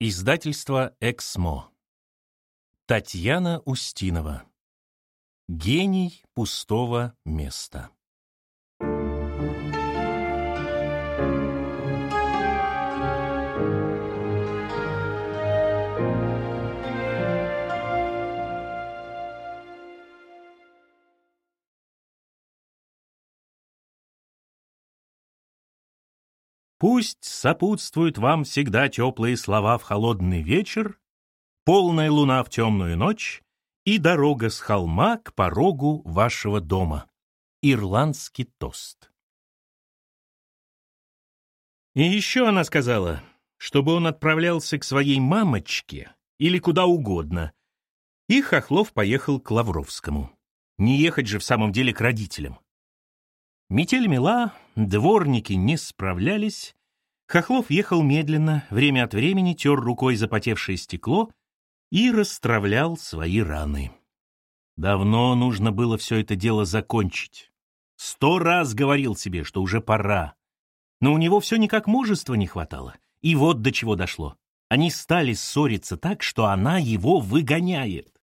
Издательство «Эксмо». Татьяна Устинова. Гений пустого места. Пусть сопутствуют вам всегда теплые слова в холодный вечер, полная луна в темную ночь и дорога с холма к порогу вашего дома. Ирландский тост. И еще она сказала, чтобы он отправлялся к своей мамочке или куда угодно. И Хохлов поехал к Лавровскому. Не ехать же в самом деле к родителям. Метель мела, дворники не справлялись. Хохлов ехал медленно, время от времени тер рукой запотевшее стекло и расстравлял свои раны. Давно нужно было все это дело закончить. Сто раз говорил себе, что уже пора. Но у него все никак мужества не хватало. И вот до чего дошло. Они стали ссориться так, что она его выгоняет.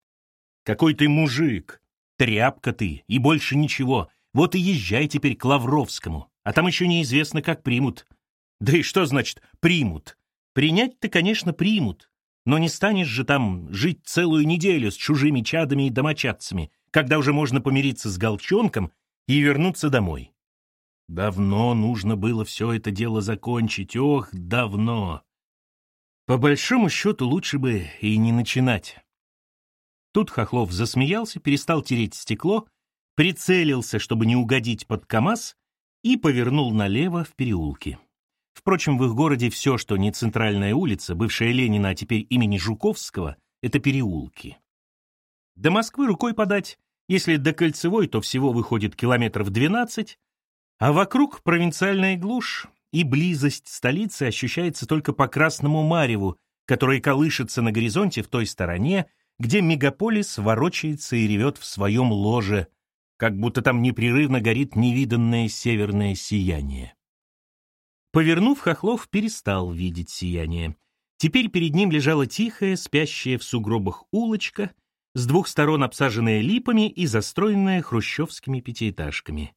«Какой ты мужик! Тряпка ты, и больше ничего!» Вот и езжай теперь к Лавровскому, а там еще неизвестно, как примут. Да и что значит «примут»? Принять-то, конечно, примут, но не станешь же там жить целую неделю с чужими чадами и домочадцами, когда уже можно помириться с Голчонком и вернуться домой. Давно нужно было все это дело закончить, ох, давно. По большому счету лучше бы и не начинать. Тут Хохлов засмеялся, перестал тереть стекло прицелился, чтобы не угодить под КамАЗ, и повернул налево в переулке. Впрочем, в их городе все, что не центральная улица, бывшая Ленина, а теперь имени Жуковского, это переулки. До Москвы рукой подать, если до Кольцевой, то всего выходит километров 12, а вокруг провинциальная глушь, и близость столицы ощущается только по Красному Мареву, который колышется на горизонте в той стороне, где мегаполис ворочается и ревет в своем ложе, как будто там непрерывно горит невиданное северное сияние. Повернув, Хохлов перестал видеть сияние. Теперь перед ним лежала тихая, спящая в сугробах улочка, с двух сторон обсаженная липами и застроенная хрущевскими пятиэтажками.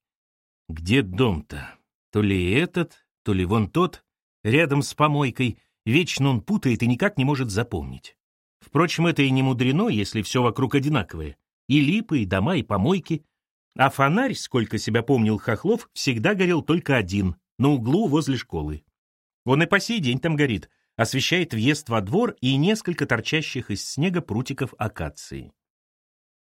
Где дом-то? То ли этот, то ли вон тот, рядом с помойкой. Вечно он путает и никак не может запомнить. Впрочем, это и не мудрено, если все вокруг одинаковое. И липы, и дома, и помойки — а фонарь, сколько себя помнил Хохлов, всегда горел только один, на углу возле школы. Он и по сей день там горит, освещает въезд во двор и несколько торчащих из снега прутиков акации.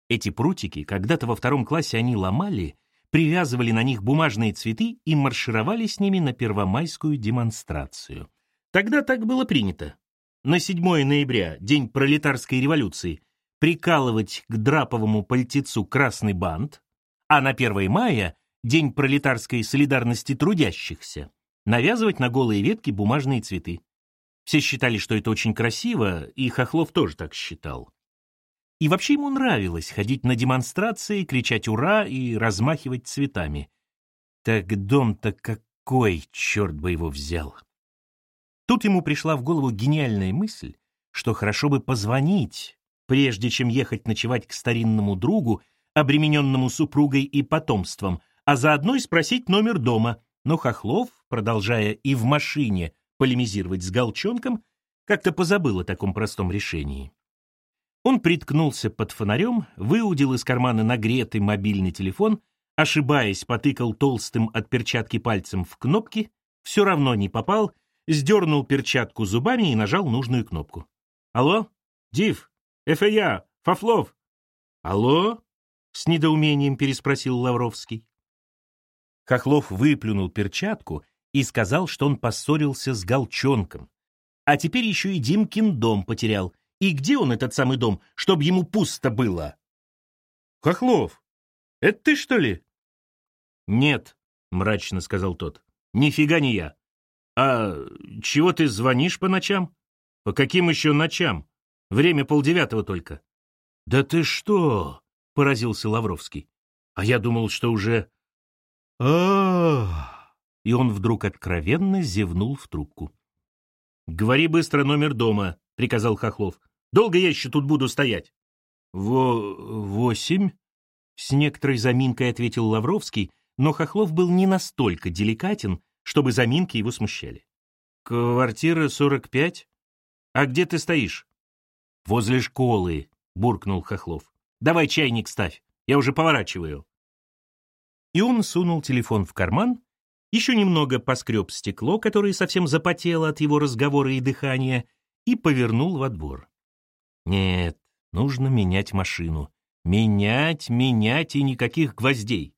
Эти прутики, когда-то во втором классе они ломали, привязывали на них бумажные цветы и маршировали с ними на первомайскую демонстрацию. Тогда так было принято. На 7 ноября, день пролетарской революции, прикалывать к драповому пальтецу красный бант, а на 1 мая, День пролетарской солидарности трудящихся, навязывать на голые ветки бумажные цветы. Все считали, что это очень красиво, и Хохлов тоже так считал. И вообще ему нравилось ходить на демонстрации, кричать «Ура!» и размахивать цветами. Так дом-то какой, черт бы его взял! Тут ему пришла в голову гениальная мысль, что хорошо бы позвонить, прежде чем ехать ночевать к старинному другу обремененному супругой и потомством, а заодно и спросить номер дома. Но Хохлов, продолжая и в машине полемизировать с Голчонком, как-то позабыл о таком простом решении. Он приткнулся под фонарем, выудил из кармана нагретый мобильный телефон, ошибаясь, потыкал толстым от перчатки пальцем в кнопки, все равно не попал, сдернул перчатку зубами и нажал нужную кнопку. «Алло? Див? Это я, Фафлов?» «Алло?» — с недоумением переспросил Лавровский. Хохлов выплюнул перчатку и сказал, что он поссорился с Голчонком. А теперь еще и Димкин дом потерял. И где он, этот самый дом, чтобы ему пусто было? — Хохлов, это ты, что ли? — Нет, — мрачно сказал тот. — Нифига не я. — А чего ты звонишь по ночам? — По каким еще ночам? Время полдевятого только. — Да ты что? — поразился Лавровский. «А я думал, что уже...» а И он вдруг откровенно зевнул в трубку. «Говори быстро номер дома», — приказал Хохлов. «Долго я еще тут буду стоять?» «Во... восемь?» — с некоторой заминкой ответил Лавровский, но Хохлов был не настолько деликатен, чтобы заминки его смущали. «Квартира сорок пять? А где ты стоишь?» «Возле школы», — буркнул Хохлов. «Давай чайник ставь, я уже поворачиваю». И он сунул телефон в карман, еще немного поскреб стекло, которое совсем запотело от его разговора и дыхания, и повернул во двор. Нет, нужно менять машину. Менять, менять и никаких гвоздей.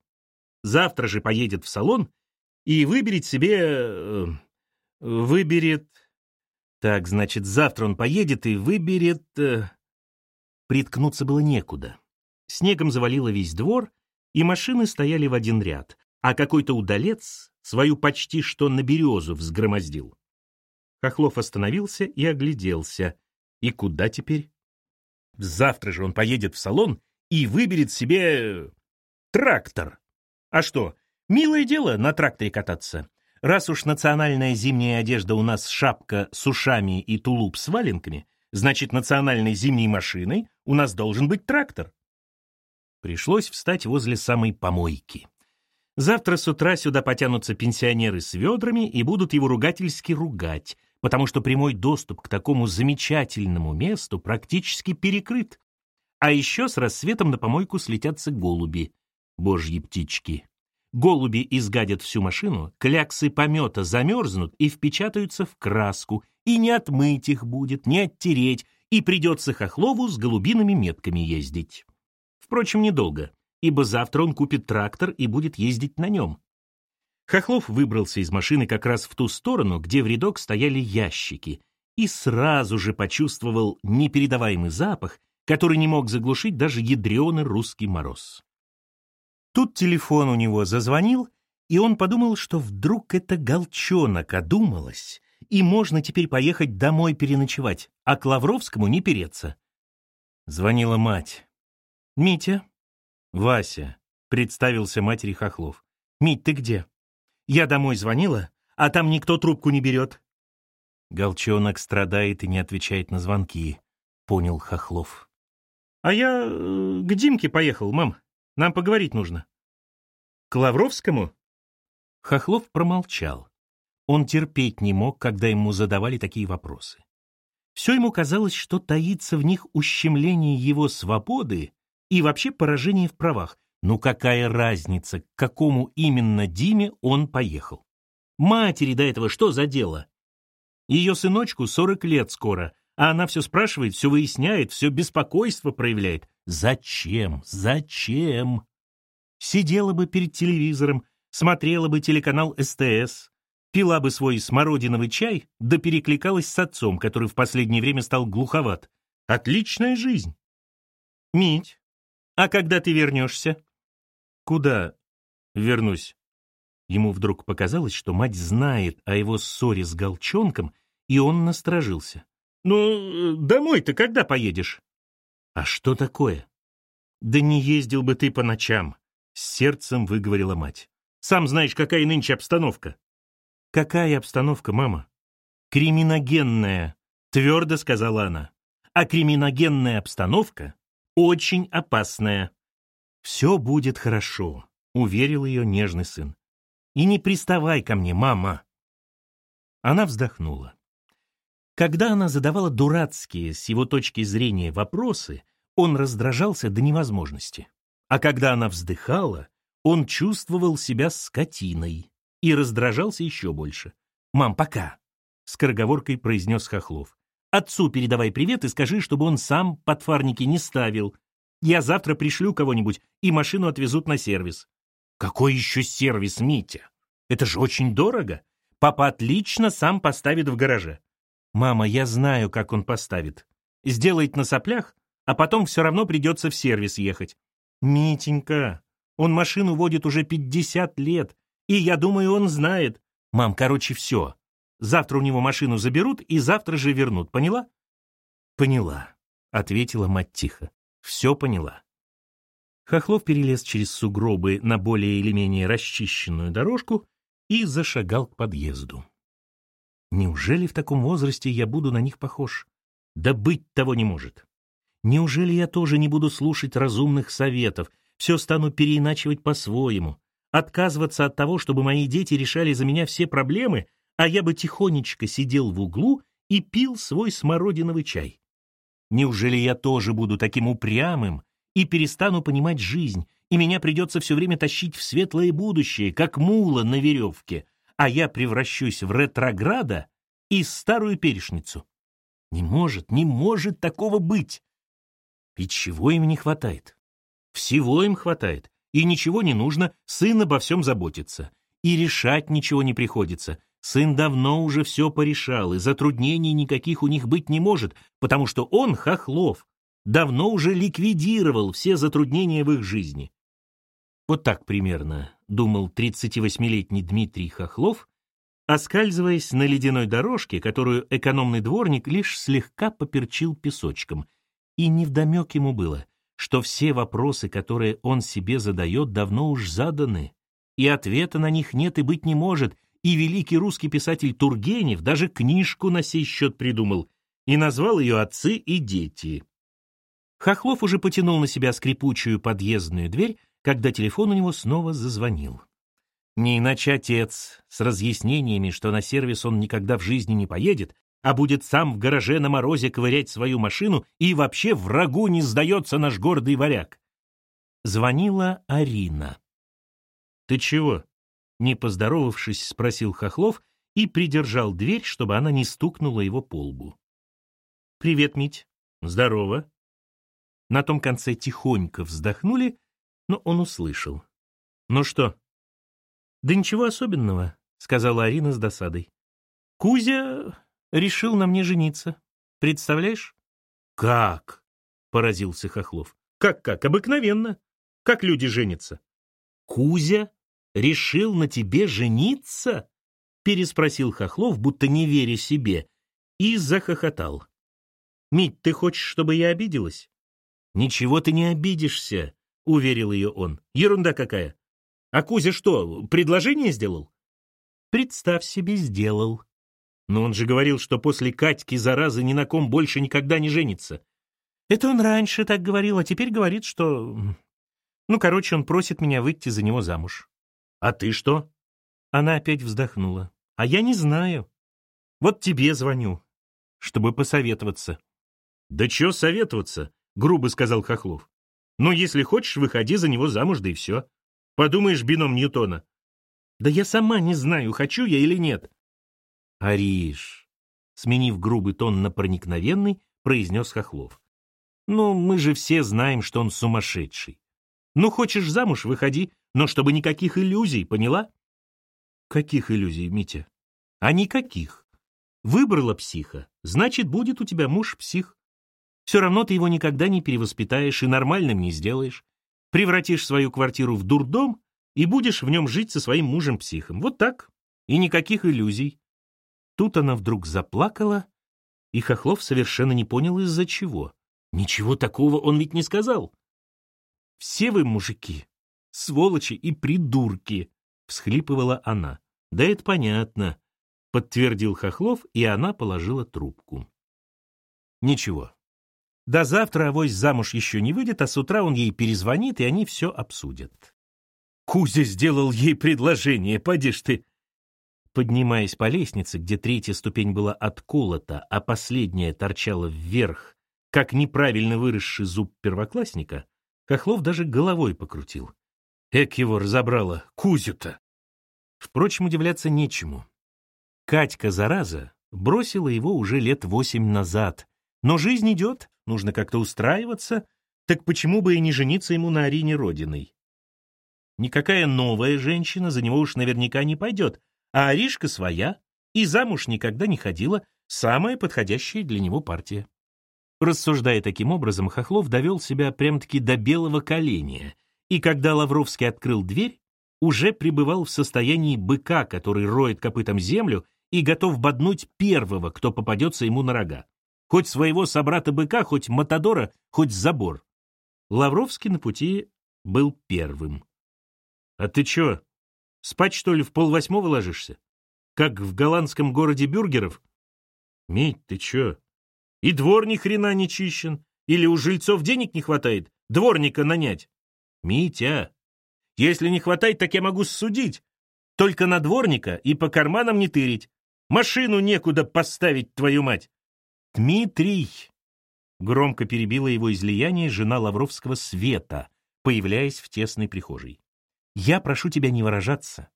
Завтра же поедет в салон и выберет себе... Э, выберет... Так, значит, завтра он поедет и выберет... Э, приткнуться было некуда. Снегом завалило весь двор, и машины стояли в один ряд, а какой-то удалец свою почти что на березу взгромоздил. Хохлов остановился и огляделся. И куда теперь? Завтра же он поедет в салон и выберет себе трактор. А что, милое дело на тракторе кататься. Раз уж национальная зимняя одежда у нас шапка с ушами и тулуп с валенками, значит, национальной зимней машиной у нас должен быть трактор. Пришлось встать возле самой помойки. Завтра с утра сюда потянутся пенсионеры с ведрами и будут его ругательски ругать, потому что прямой доступ к такому замечательному месту практически перекрыт. А еще с рассветом на помойку слетятся голуби, божьи птички. Голуби изгадят всю машину, кляксы помета замерзнут и впечатаются в краску, и не отмыть их будет, не оттереть, и придется Хохлову с голубиными метками ездить. Впрочем, недолго, ибо завтра он купит трактор и будет ездить на нем. Хохлов выбрался из машины как раз в ту сторону, где в рядок стояли ящики, и сразу же почувствовал непередаваемый запах, который не мог заглушить даже ядреный русский мороз. Тут телефон у него зазвонил, и он подумал, что вдруг это голчонок одумалась, и можно теперь поехать домой переночевать, а к Лавровскому не переться. Звонила мать. «Митя?» «Вася», — представился матери Хохлов. «Мить, ты где?» «Я домой звонила, а там никто трубку не берет». Голчонок страдает и не отвечает на звонки, — понял Хохлов. «А я э, к Димке поехал, мам. Нам поговорить нужно». «К Лавровскому?» Хохлов промолчал. Он терпеть не мог, когда ему задавали такие вопросы. Все ему казалось, что таится в них ущемление его свободы и вообще поражение в правах. Ну какая разница, к какому именно Диме он поехал? Матери до этого что за дело? Ее сыночку 40 лет скоро, а она все спрашивает, все выясняет, все беспокойство проявляет. Зачем? Зачем? Сидела бы перед телевизором, смотрела бы телеканал СТС, пила бы свой смородиновый чай, да перекликалась с отцом, который в последнее время стал глуховат. Отличная жизнь. Мить, а когда ты вернешься? Куда вернусь? Ему вдруг показалось, что мать знает о его ссоре с Голчонком, и он насторожился. «Ну, домой-то когда поедешь?» «А что такое?» «Да не ездил бы ты по ночам», — с сердцем выговорила мать. «Сам знаешь, какая нынче обстановка». «Какая обстановка, мама?» «Криминогенная», — твердо сказала она. «А криминогенная обстановка очень опасная. «Все будет хорошо», — уверил ее нежный сын. «И не приставай ко мне, мама». Она вздохнула. Когда она задавала дурацкие, с его точки зрения, вопросы, он раздражался до невозможности. А когда она вздыхала, он чувствовал себя скотиной и раздражался еще больше. «Мам, пока», — скороговоркой произнес Хохлов. Отцу передавай привет и скажи, чтобы он сам подфарники не ставил. Я завтра пришлю кого-нибудь, и машину отвезут на сервис». «Какой еще сервис, Митя? Это же очень дорого. Папа отлично сам поставит в гараже». «Мама, я знаю, как он поставит. Сделает на соплях, а потом все равно придется в сервис ехать». «Митенька, он машину водит уже 50 лет, и я думаю, он знает. Мам, короче, все. Завтра у него машину заберут и завтра же вернут. Поняла? Поняла, ответила мать тихо. Все поняла. Хохлов перелез через сугробы на более или менее расчищенную дорожку и зашагал к подъезду. Неужели в таком возрасте я буду на них похож? Да быть того не может. Неужели я тоже не буду слушать разумных советов, все стану переиначивать по-своему, отказываться от того, чтобы мои дети решали за меня все проблемы, а я бы тихонечко сидел в углу и пил свой смородиновый чай? Неужели я тоже буду таким упрямым и перестану понимать жизнь, и меня придется все время тащить в светлое будущее, как мула на веревке, а я превращусь в ретрограда и старую перешницу? Не может, не может такого быть. И чего им не хватает? Всего им хватает, и ничего не нужно, сын обо всем заботится. И решать ничего не приходится. Сын давно уже все порешал, и затруднений никаких у них быть не может, потому что он, Хохлов, давно уже ликвидировал все затруднения в их жизни. Вот так примерно думал 38-летний Дмитрий Хохлов, оскальзываясь на ледяной дорожке, которую экономный дворник лишь слегка поперчил песочком — и невдомек ему было, что все вопросы, которые он себе задает, давно уж заданы, и ответа на них нет и быть не может, и великий русский писатель Тургенев даже книжку на сей счет придумал и назвал ее «Отцы и дети». Хохлов уже потянул на себя скрипучую подъездную дверь, когда телефон у него снова зазвонил. Не иначе отец, с разъяснениями, что на сервис он никогда в жизни не поедет, а будет сам в гараже на морозе ковырять свою машину и вообще врагу не сдается наш гордый варяг. Звонила Арина. «Ты чего?» — не поздоровавшись, спросил Хохлов и придержал дверь, чтобы она не стукнула его по лбу. «Привет, Мить. Здорово». На том конце тихонько вздохнули, но он услышал. «Ну что?» «Да ничего особенного», — сказала Арина с досадой. «Кузя решил на мне жениться. Представляешь? Как? Поразился Хохлов. Как-как? Обыкновенно. Как люди женятся? Кузя решил на тебе жениться? Переспросил Хохлов, будто не веря себе, и захохотал. Мить, ты хочешь, чтобы я обиделась? Ничего ты не обидишься, уверил ее он. Ерунда какая. А Кузя что, предложение сделал? Представь себе, сделал, но он же говорил, что после Катьки заразы ни на ком больше никогда не женится. Это он раньше так говорил, а теперь говорит, что... Ну, короче, он просит меня выйти за него замуж. А ты что? Она опять вздохнула. А я не знаю. Вот тебе звоню, чтобы посоветоваться. Да чё советоваться? Грубо сказал Хохлов. Ну, если хочешь, выходи за него замуж, да и все. Подумаешь, бином Ньютона. Да я сама не знаю, хочу я или нет. Ариш, сменив грубый тон на проникновенный, произнес Хохлов. Ну, мы же все знаем, что он сумасшедший. Ну, хочешь замуж, выходи, но чтобы никаких иллюзий, поняла? Каких иллюзий, Митя? А никаких. Выбрала психа, значит, будет у тебя муж-псих. Все равно ты его никогда не перевоспитаешь и нормальным не сделаешь. Превратишь свою квартиру в дурдом и будешь в нем жить со своим мужем-психом. Вот так. И никаких иллюзий. Тут она вдруг заплакала, и Хохлов совершенно не понял, из-за чего. Ничего такого он ведь не сказал. «Все вы мужики, сволочи и придурки!» — всхлипывала она. «Да это понятно», — подтвердил Хохлов, и она положила трубку. «Ничего. До завтра авось замуж еще не выйдет, а с утра он ей перезвонит, и они все обсудят». Кузя сделал ей предложение, поди ж ты. Поднимаясь по лестнице, где третья ступень была отколота, а последняя торчала вверх, как неправильно выросший зуб первоклассника, Хохлов даже головой покрутил. Эк его разобрала, Кузю-то! Впрочем, удивляться нечему. Катька, зараза, бросила его уже лет восемь назад. Но жизнь идет, нужно как-то устраиваться, так почему бы и не жениться ему на Арине Родиной? Никакая новая женщина за него уж наверняка не пойдет, а Аришка своя, и замуж никогда не ходила, самая подходящая для него партия. Рассуждая таким образом, Хохлов довел себя прям-таки до белого коленя, и когда Лавровский открыл дверь, уже пребывал в состоянии быка, который роет копытом землю и готов боднуть первого, кто попадется ему на рога. Хоть своего собрата-быка, хоть Матадора, хоть забор. Лавровский на пути был первым. — А ты чё, Спать, что ли, в полвосьмого ложишься? как в голландском городе бюргеров? Мить, ты чё? И двор ни хрена не чищен. Или у жильцов денег не хватает? Дворника нанять? Митя, если не хватает, так я могу судить. Только на дворника и по карманам не тырить. Машину некуда поставить, твою мать. Дмитрий! Громко перебила его излияние жена Лавровского Света, появляясь в тесной прихожей. «Я прошу тебя не выражаться.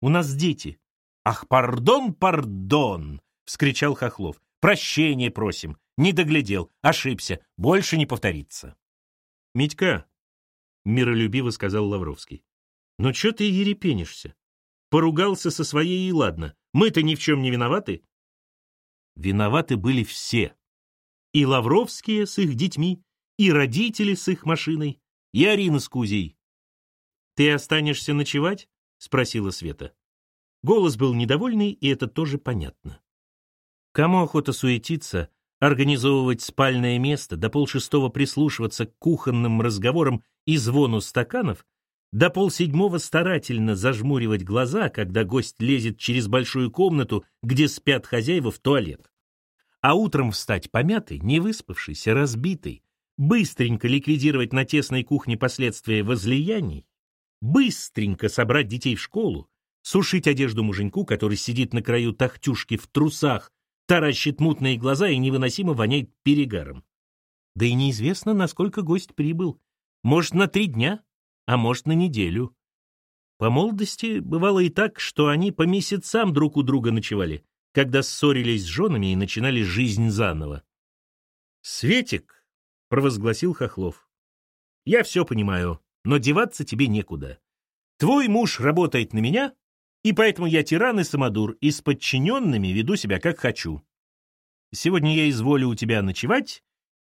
У нас дети». «Ах, пардон, пардон!» — вскричал Хохлов. «Прощение просим. Не доглядел. Ошибся. Больше не повторится». «Митька», — миролюбиво сказал Лавровский, — «ну чё ты ерепенишься? Поругался со своей и ладно. Мы-то ни в чем не виноваты». Виноваты были все. И Лавровские с их детьми, и родители с их машиной, и Арина с Кузей. «Ты останешься ночевать?» — спросила Света. Голос был недовольный, и это тоже понятно. Кому охота суетиться, организовывать спальное место, до полшестого прислушиваться к кухонным разговорам и звону стаканов, до полседьмого старательно зажмуривать глаза, когда гость лезет через большую комнату, где спят хозяева в туалет. А утром встать помятый, невыспавшийся, разбитый, быстренько ликвидировать на тесной кухне последствия возлияний, быстренько собрать детей в школу, сушить одежду муженьку, который сидит на краю тахтюшки в трусах, таращит мутные глаза и невыносимо воняет перегаром. Да и неизвестно, насколько гость прибыл. Может, на три дня, а может, на неделю. По молодости бывало и так, что они по месяцам друг у друга ночевали, когда ссорились с женами и начинали жизнь заново. «Светик!» — провозгласил Хохлов. «Я все понимаю, но деваться тебе некуда. Твой муж работает на меня, и поэтому я тиран и самодур, и с подчиненными веду себя как хочу. Сегодня я изволю у тебя ночевать,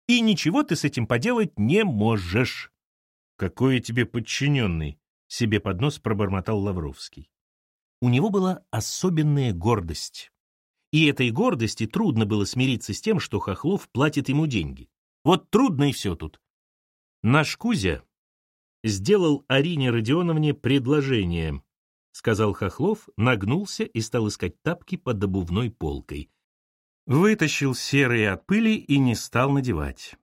и ничего ты с этим поделать не можешь». «Какой я тебе подчиненный?» — себе под нос пробормотал Лавровский. У него была особенная гордость. И этой гордости трудно было смириться с тем, что Хохлов платит ему деньги. Вот трудно и все тут. Наш Кузя сделал Арине Родионовне предложение, сказал Хохлов, нагнулся и стал искать тапки под обувной полкой. Вытащил серые от пыли и не стал надевать.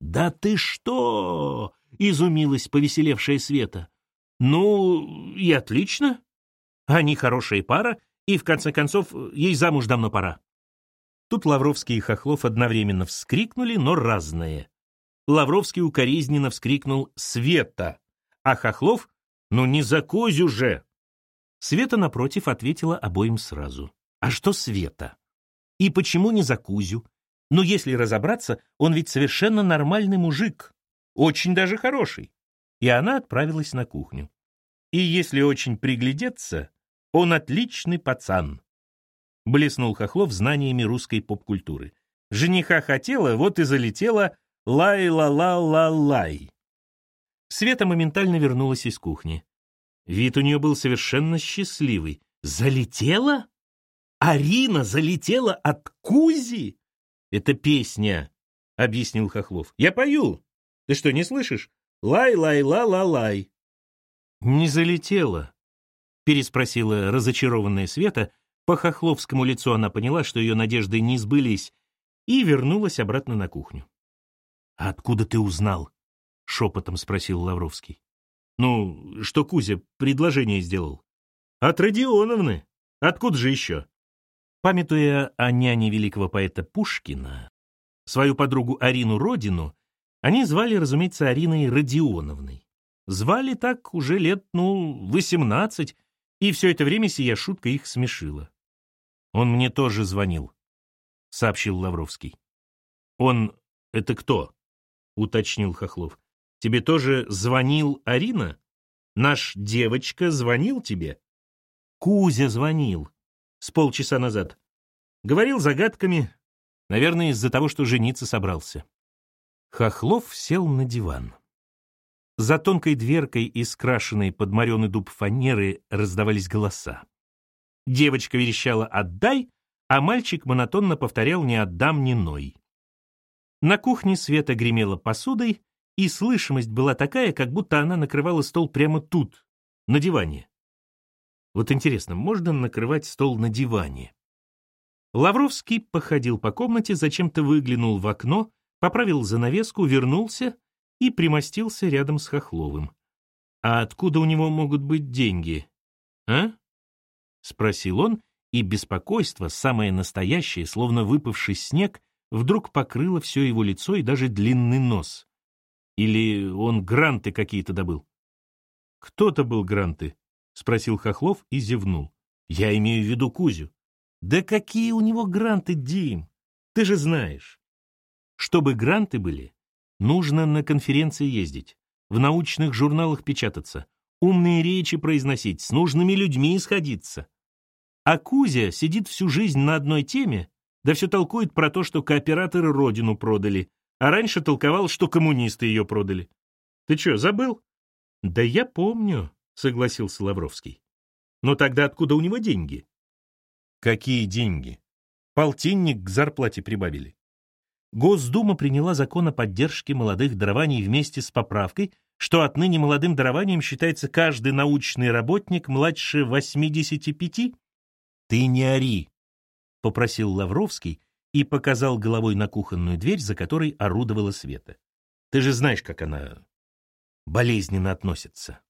«Да ты что!» — изумилась повеселевшая Света. «Ну, и отлично. Они хорошая пара, и, в конце концов, ей замуж давно пора. Тут Лавровский и Хохлов одновременно вскрикнули, но разные. Лавровский укоризненно вскрикнул «Света!», а Хохлов «Ну не за Козю же!». Света, напротив, ответила обоим сразу. «А что Света? И почему не за Кузю? Ну, если разобраться, он ведь совершенно нормальный мужик, очень даже хороший». И она отправилась на кухню. И если очень приглядеться, он отличный пацан. Блеснул Хохлов знаниями русской поп-культуры. Жениха хотела, вот и залетела лай-ла-ла-ла-лай. Света моментально вернулась из кухни. Вид у нее был совершенно счастливый. «Залетела? Арина залетела от Кузи?» «Это песня», — объяснил Хохлов. «Я пою. Ты что, не слышишь? Лай-лай-ла-ла-лай». «Не залетела», — переспросила разочарованная Света, по хохловскому лицу она поняла, что ее надежды не сбылись, и вернулась обратно на кухню. «А откуда ты узнал?» — шепотом спросил Лавровский. «Ну, что Кузя предложение сделал?» «От Родионовны. Откуда же еще?» Памятуя о няне великого поэта Пушкина, свою подругу Арину Родину, они звали, разумеется, Ариной Родионовной. Звали так уже лет, ну, восемнадцать, и все это время сия шутка их смешила. Он мне тоже звонил, — сообщил Лавровский. Он — это кто? — уточнил Хохлов. Тебе тоже звонил Арина? Наш девочка звонил тебе? Кузя звонил. С полчаса назад. Говорил загадками. Наверное, из-за того, что жениться собрался. Хохлов сел на диван. За тонкой дверкой из крашенной под мореный дуб фанеры раздавались голоса. Девочка верещала «отдай», а мальчик монотонно повторял «не отдам ни ной». На кухне Света гремела посудой, и слышимость была такая, как будто она накрывала стол прямо тут, на диване. Вот интересно, можно накрывать стол на диване? Лавровский походил по комнате, зачем-то выглянул в окно, поправил занавеску, вернулся и примостился рядом с Хохловым. «А откуда у него могут быть деньги? А?» — спросил он, и беспокойство, самое настоящее, словно выпавший снег, вдруг покрыло все его лицо и даже длинный нос. Или он гранты какие-то добыл? «Кто-то был гранты?» — спросил Хохлов и зевнул. «Я имею в виду Кузю». «Да какие у него гранты, Дим? Ты же знаешь». Чтобы гранты были, нужно на конференции ездить, в научных журналах печататься, умные речи произносить, с нужными людьми сходиться. А Кузя сидит всю жизнь на одной теме, да все толкует про то, что кооператоры родину продали, а раньше толковал, что коммунисты ее продали. Ты что, забыл? Да я помню, согласился Лавровский. Но тогда откуда у него деньги? Какие деньги? Полтинник к зарплате прибавили. Госдума приняла закон о поддержке молодых дарований вместе с поправкой, что отныне молодым дарованием считается каждый научный работник младше 85? Ты не ори, попросил Лавровский и показал головой на кухонную дверь, за которой орудовала Света. Ты же знаешь, как она болезненно относится.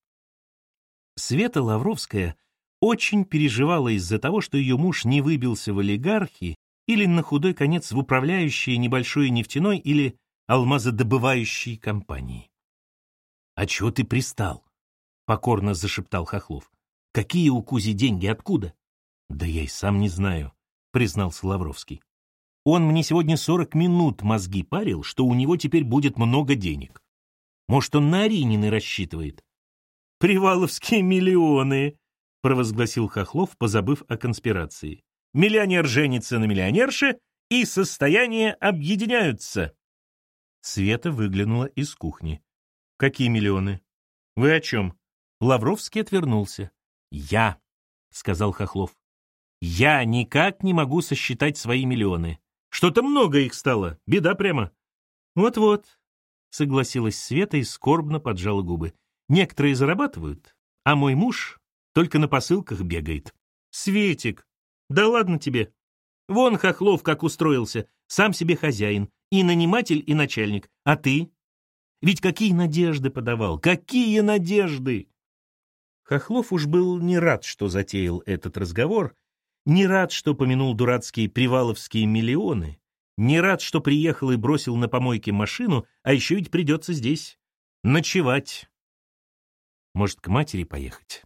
Света Лавровская очень переживала из-за того, что ее муж не выбился в олигархи или на худой конец в управляющие небольшой нефтяной или алмазодобывающей компании. «А чего ты пристал?» — покорно зашептал Хохлов. «Какие у Кузи деньги? Откуда?» «Да я и сам не знаю», — признался Лавровский. «Он мне сегодня сорок минут мозги парил, что у него теперь будет много денег. Может, он на Аринины рассчитывает?» «Приваловские миллионы!» — провозгласил Хохлов, позабыв о конспирации. «Миллионер женится на миллионерше, и состояния объединяются!» Света выглянула из кухни. «Какие миллионы? Вы о чем?» Лавровский отвернулся. «Я», — сказал Хохлов. «Я никак не могу сосчитать свои миллионы. Что-то много их стало. Беда прямо». «Вот-вот», — согласилась Света и скорбно поджала губы. «Некоторые зарабатывают, а мой муж только на посылках бегает. Светик, да ладно тебе. Вон Хохлов как устроился, сам себе хозяин, и наниматель, и начальник. А ты? Ведь какие надежды подавал, какие надежды! Хохлов уж был не рад, что затеял этот разговор, не рад, что помянул дурацкие приваловские миллионы, не рад, что приехал и бросил на помойке машину, а еще ведь придется здесь ночевать. Может, к матери поехать?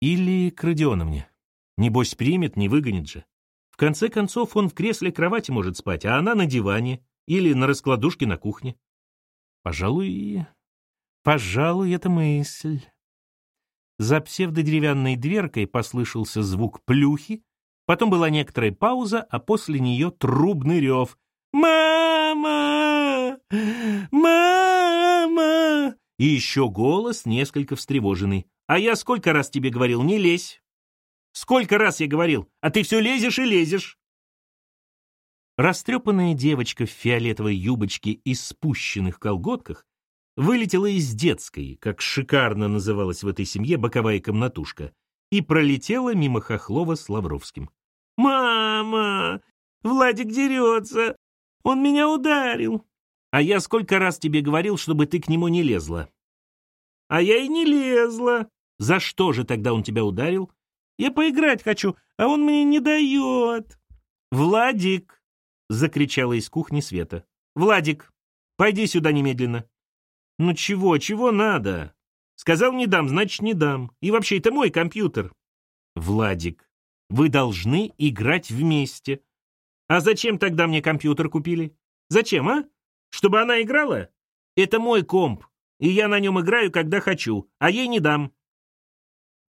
Или к Родионовне? Небось, примет, не выгонит же. В конце концов, он в кресле кровати может спать, а она на диване или на раскладушке на кухне. Пожалуй, пожалуй, это мысль. За псевдодеревянной дверкой послышался звук плюхи, потом была некоторая пауза, а после нее трубный рев. «Мама! Мама!» И еще голос, несколько встревоженный. «А я сколько раз тебе говорил, не лезь!» «Сколько раз я говорил, а ты все лезешь и лезешь!» Растрепанная девочка в фиолетовой юбочке и спущенных колготках вылетела из детской, как шикарно называлась в этой семье боковая комнатушка, и пролетела мимо Хохлова с Лавровским. «Мама! Владик дерется! Он меня ударил!» «А я сколько раз тебе говорил, чтобы ты к нему не лезла?» «А я и не лезла!» «За что же тогда он тебя ударил?» «Я поиграть хочу, а он мне не дает!» «Владик!» — закричала из кухни Света. «Владик, пойди сюда немедленно». «Ну чего, чего надо?» «Сказал не дам, значит не дам. И вообще, это мой компьютер». «Владик, вы должны играть вместе». «А зачем тогда мне компьютер купили? Зачем, а? Чтобы она играла? Это мой комп, и я на нем играю, когда хочу, а ей не дам».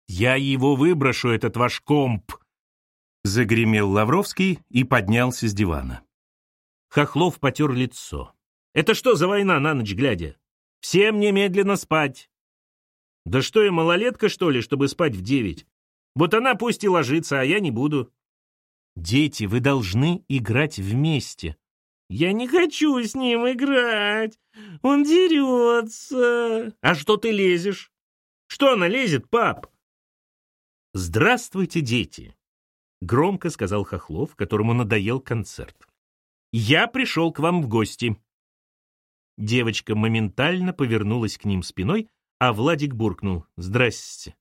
«Я его выброшу, этот ваш комп», Загремел Лавровский и поднялся с дивана. Хохлов потер лицо. «Это что за война на ночь глядя? Всем немедленно спать!» «Да что я, малолетка, что ли, чтобы спать в девять? Вот она пусть и ложится, а я не буду». «Дети, вы должны играть вместе». «Я не хочу с ним играть. Он дерется». «А что ты лезешь?» «Что она лезет, пап?» «Здравствуйте, дети!» — громко сказал Хохлов, которому надоел концерт. «Я пришел к вам в гости». Девочка моментально повернулась к ним спиной, а Владик буркнул. «Здрасте».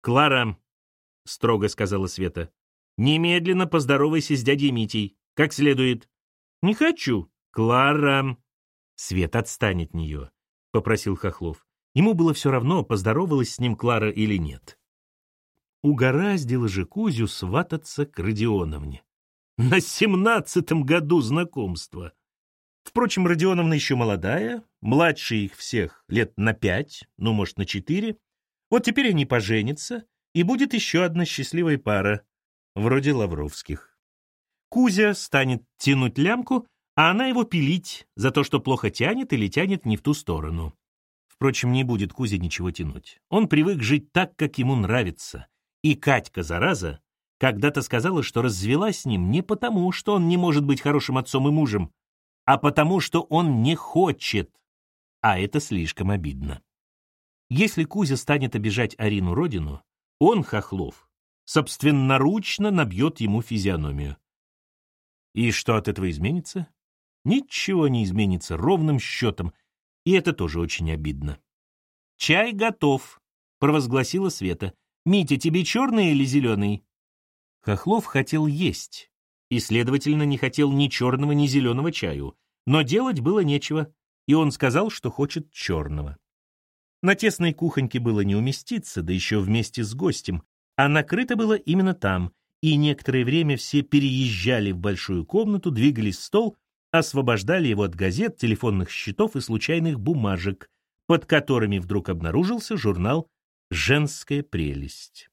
«Клара», — строго сказала Света, — «немедленно поздоровайся с дядей Митей, как следует». «Не хочу». «Клара». «Свет, отстань от нее», — попросил Хохлов. Ему было все равно, поздоровалась с ним Клара или нет. Угораздило же Кузю свататься к Родионовне. На семнадцатом году знакомства. Впрочем, Родионовна еще молодая, младше их всех лет на пять, ну, может, на четыре. Вот теперь они поженятся, и будет еще одна счастливая пара, вроде Лавровских. Кузя станет тянуть лямку, а она его пилить за то, что плохо тянет или тянет не в ту сторону. Впрочем, не будет Кузя ничего тянуть. Он привык жить так, как ему нравится, и Катька, зараза, когда-то сказала, что развелась с ним не потому, что он не может быть хорошим отцом и мужем, а потому, что он не хочет. А это слишком обидно. Если Кузя станет обижать Арину Родину, он, Хохлов, собственноручно набьет ему физиономию. И что от этого изменится? Ничего не изменится ровным счетом, и это тоже очень обидно. «Чай готов», — провозгласила Света. «Митя, тебе черный или зеленый?» Хохлов хотел есть, и, следовательно, не хотел ни черного, ни зеленого чаю, но делать было нечего, и он сказал, что хочет черного. На тесной кухоньке было не уместиться, да еще вместе с гостем, а накрыто было именно там, и некоторое время все переезжали в большую комнату, двигались в стол, освобождали его от газет, телефонных счетов и случайных бумажек, под которыми вдруг обнаружился журнал «Женская прелесть».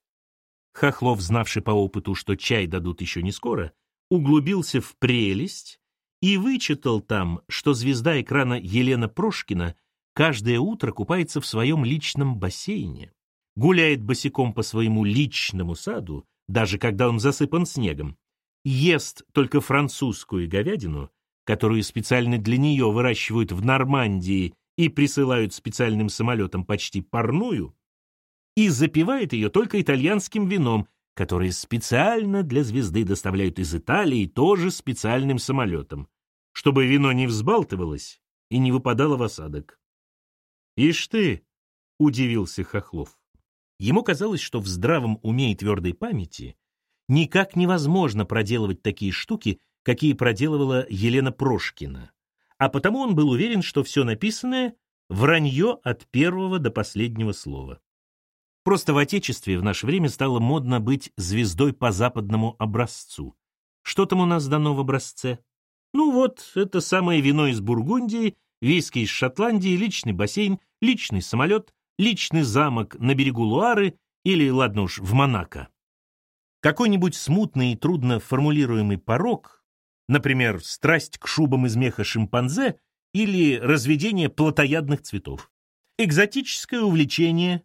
Хохлов, знавший по опыту, что чай дадут еще не скоро, углубился в прелесть и вычитал там, что звезда экрана Елена Прошкина каждое утро купается в своем личном бассейне, гуляет босиком по своему личному саду, даже когда он засыпан снегом, ест только французскую говядину, которую специально для нее выращивают в Нормандии и присылают специальным самолетом почти парную, и запивает ее только итальянским вином, которое специально для звезды доставляют из Италии тоже специальным самолетом, чтобы вино не взбалтывалось и не выпадало в осадок. «Ишь ты!» — удивился Хохлов. Ему казалось, что в здравом уме и твердой памяти никак невозможно проделывать такие штуки, какие проделывала Елена Прошкина, а потому он был уверен, что все написанное — вранье от первого до последнего слова. Просто в Отечестве в наше время стало модно быть звездой по западному образцу. Что там у нас дано в образце? Ну вот, это самое вино из Бургундии, виски из Шотландии, личный бассейн, личный самолет, личный замок на берегу Луары или, ладно уж, в Монако. Какой-нибудь смутный и трудно формулируемый порог, например, страсть к шубам из меха шимпанзе или разведение плотоядных цветов. Экзотическое увлечение,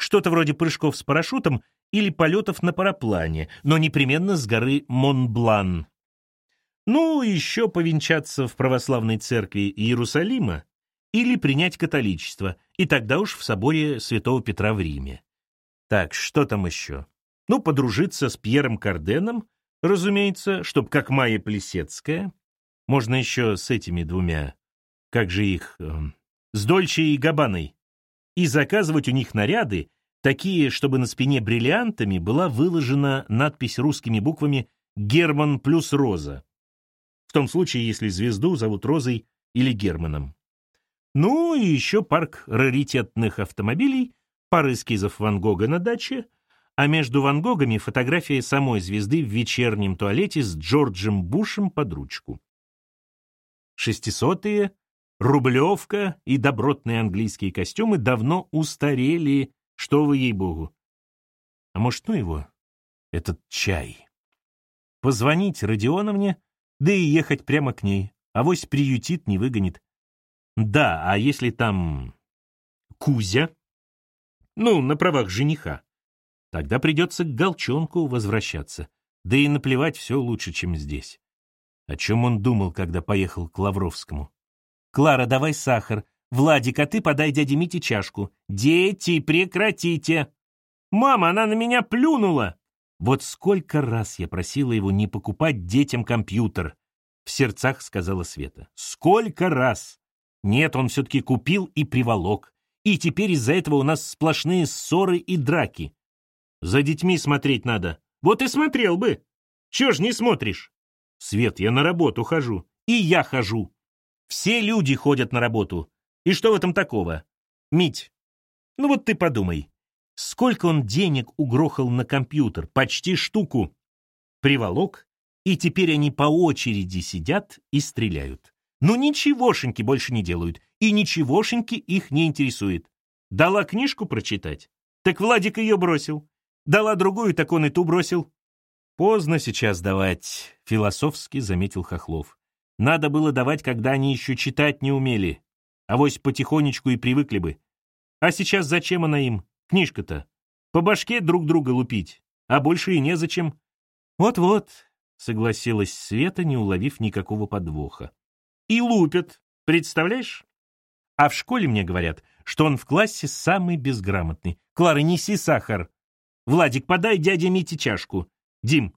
что-то вроде прыжков с парашютом или полетов на параплане, но непременно с горы Монблан. Ну, еще повенчаться в православной церкви Иерусалима или принять католичество, и тогда уж в соборе Святого Петра в Риме. Так, что там еще? Ну, подружиться с Пьером Карденом, разумеется, чтоб как Майя Плесецкая. Можно еще с этими двумя, как же их, э, с Дольче и Габаной и заказывать у них наряды, такие, чтобы на спине бриллиантами была выложена надпись русскими буквами «Герман плюс Роза». В том случае, если звезду зовут Розой или Германом. Ну и еще парк раритетных автомобилей, пара эскизов Ван Гога на даче, а между Ван Гогами фотография самой звезды в вечернем туалете с Джорджем Бушем под ручку. Шестисотые Рублевка и добротные английские костюмы давно устарели, что вы ей-богу. А может, ну его, этот чай? Позвонить Родионовне, да и ехать прямо к ней. Авось приютит, не выгонит. Да, а если там Кузя? Ну, на правах жениха. Тогда придется к Голчонку возвращаться. Да и наплевать все лучше, чем здесь. О чем он думал, когда поехал к Лавровскому? «Клара, давай сахар. Владик, а ты подай дяде Мите чашку. Дети, прекратите!» Мама, она на меня плюнула!» Вот сколько раз я просила его не покупать детям компьютер, в сердцах сказала Света. Сколько раз! Нет, он все-таки купил и приволок. И теперь из-за этого у нас сплошные ссоры и драки. За детьми смотреть надо. Вот и смотрел бы. Чего ж не смотришь? Свет, я на работу хожу. И я хожу. Все люди ходят на работу. И что в этом такого? Мить, ну вот ты подумай. Сколько он денег угрохал на компьютер? Почти штуку. Приволок, и теперь они по очереди сидят и стреляют. Ну ничегошеньки больше не делают, и ничегошеньки их не интересует. Дала книжку прочитать? Так Владик ее бросил. Дала другую, так он и ту бросил. Поздно сейчас давать, философски заметил Хохлов. Надо было давать, когда они еще читать не умели. Авось потихонечку и привыкли бы. А сейчас зачем она им? Книжка-то. По башке друг друга лупить. А больше и незачем. Вот-вот, согласилась Света, не уловив никакого подвоха. И лупят, представляешь? А в школе мне говорят, что он в классе самый безграмотный. Клара, неси сахар. Владик, подай дяде Мите чашку. Дим,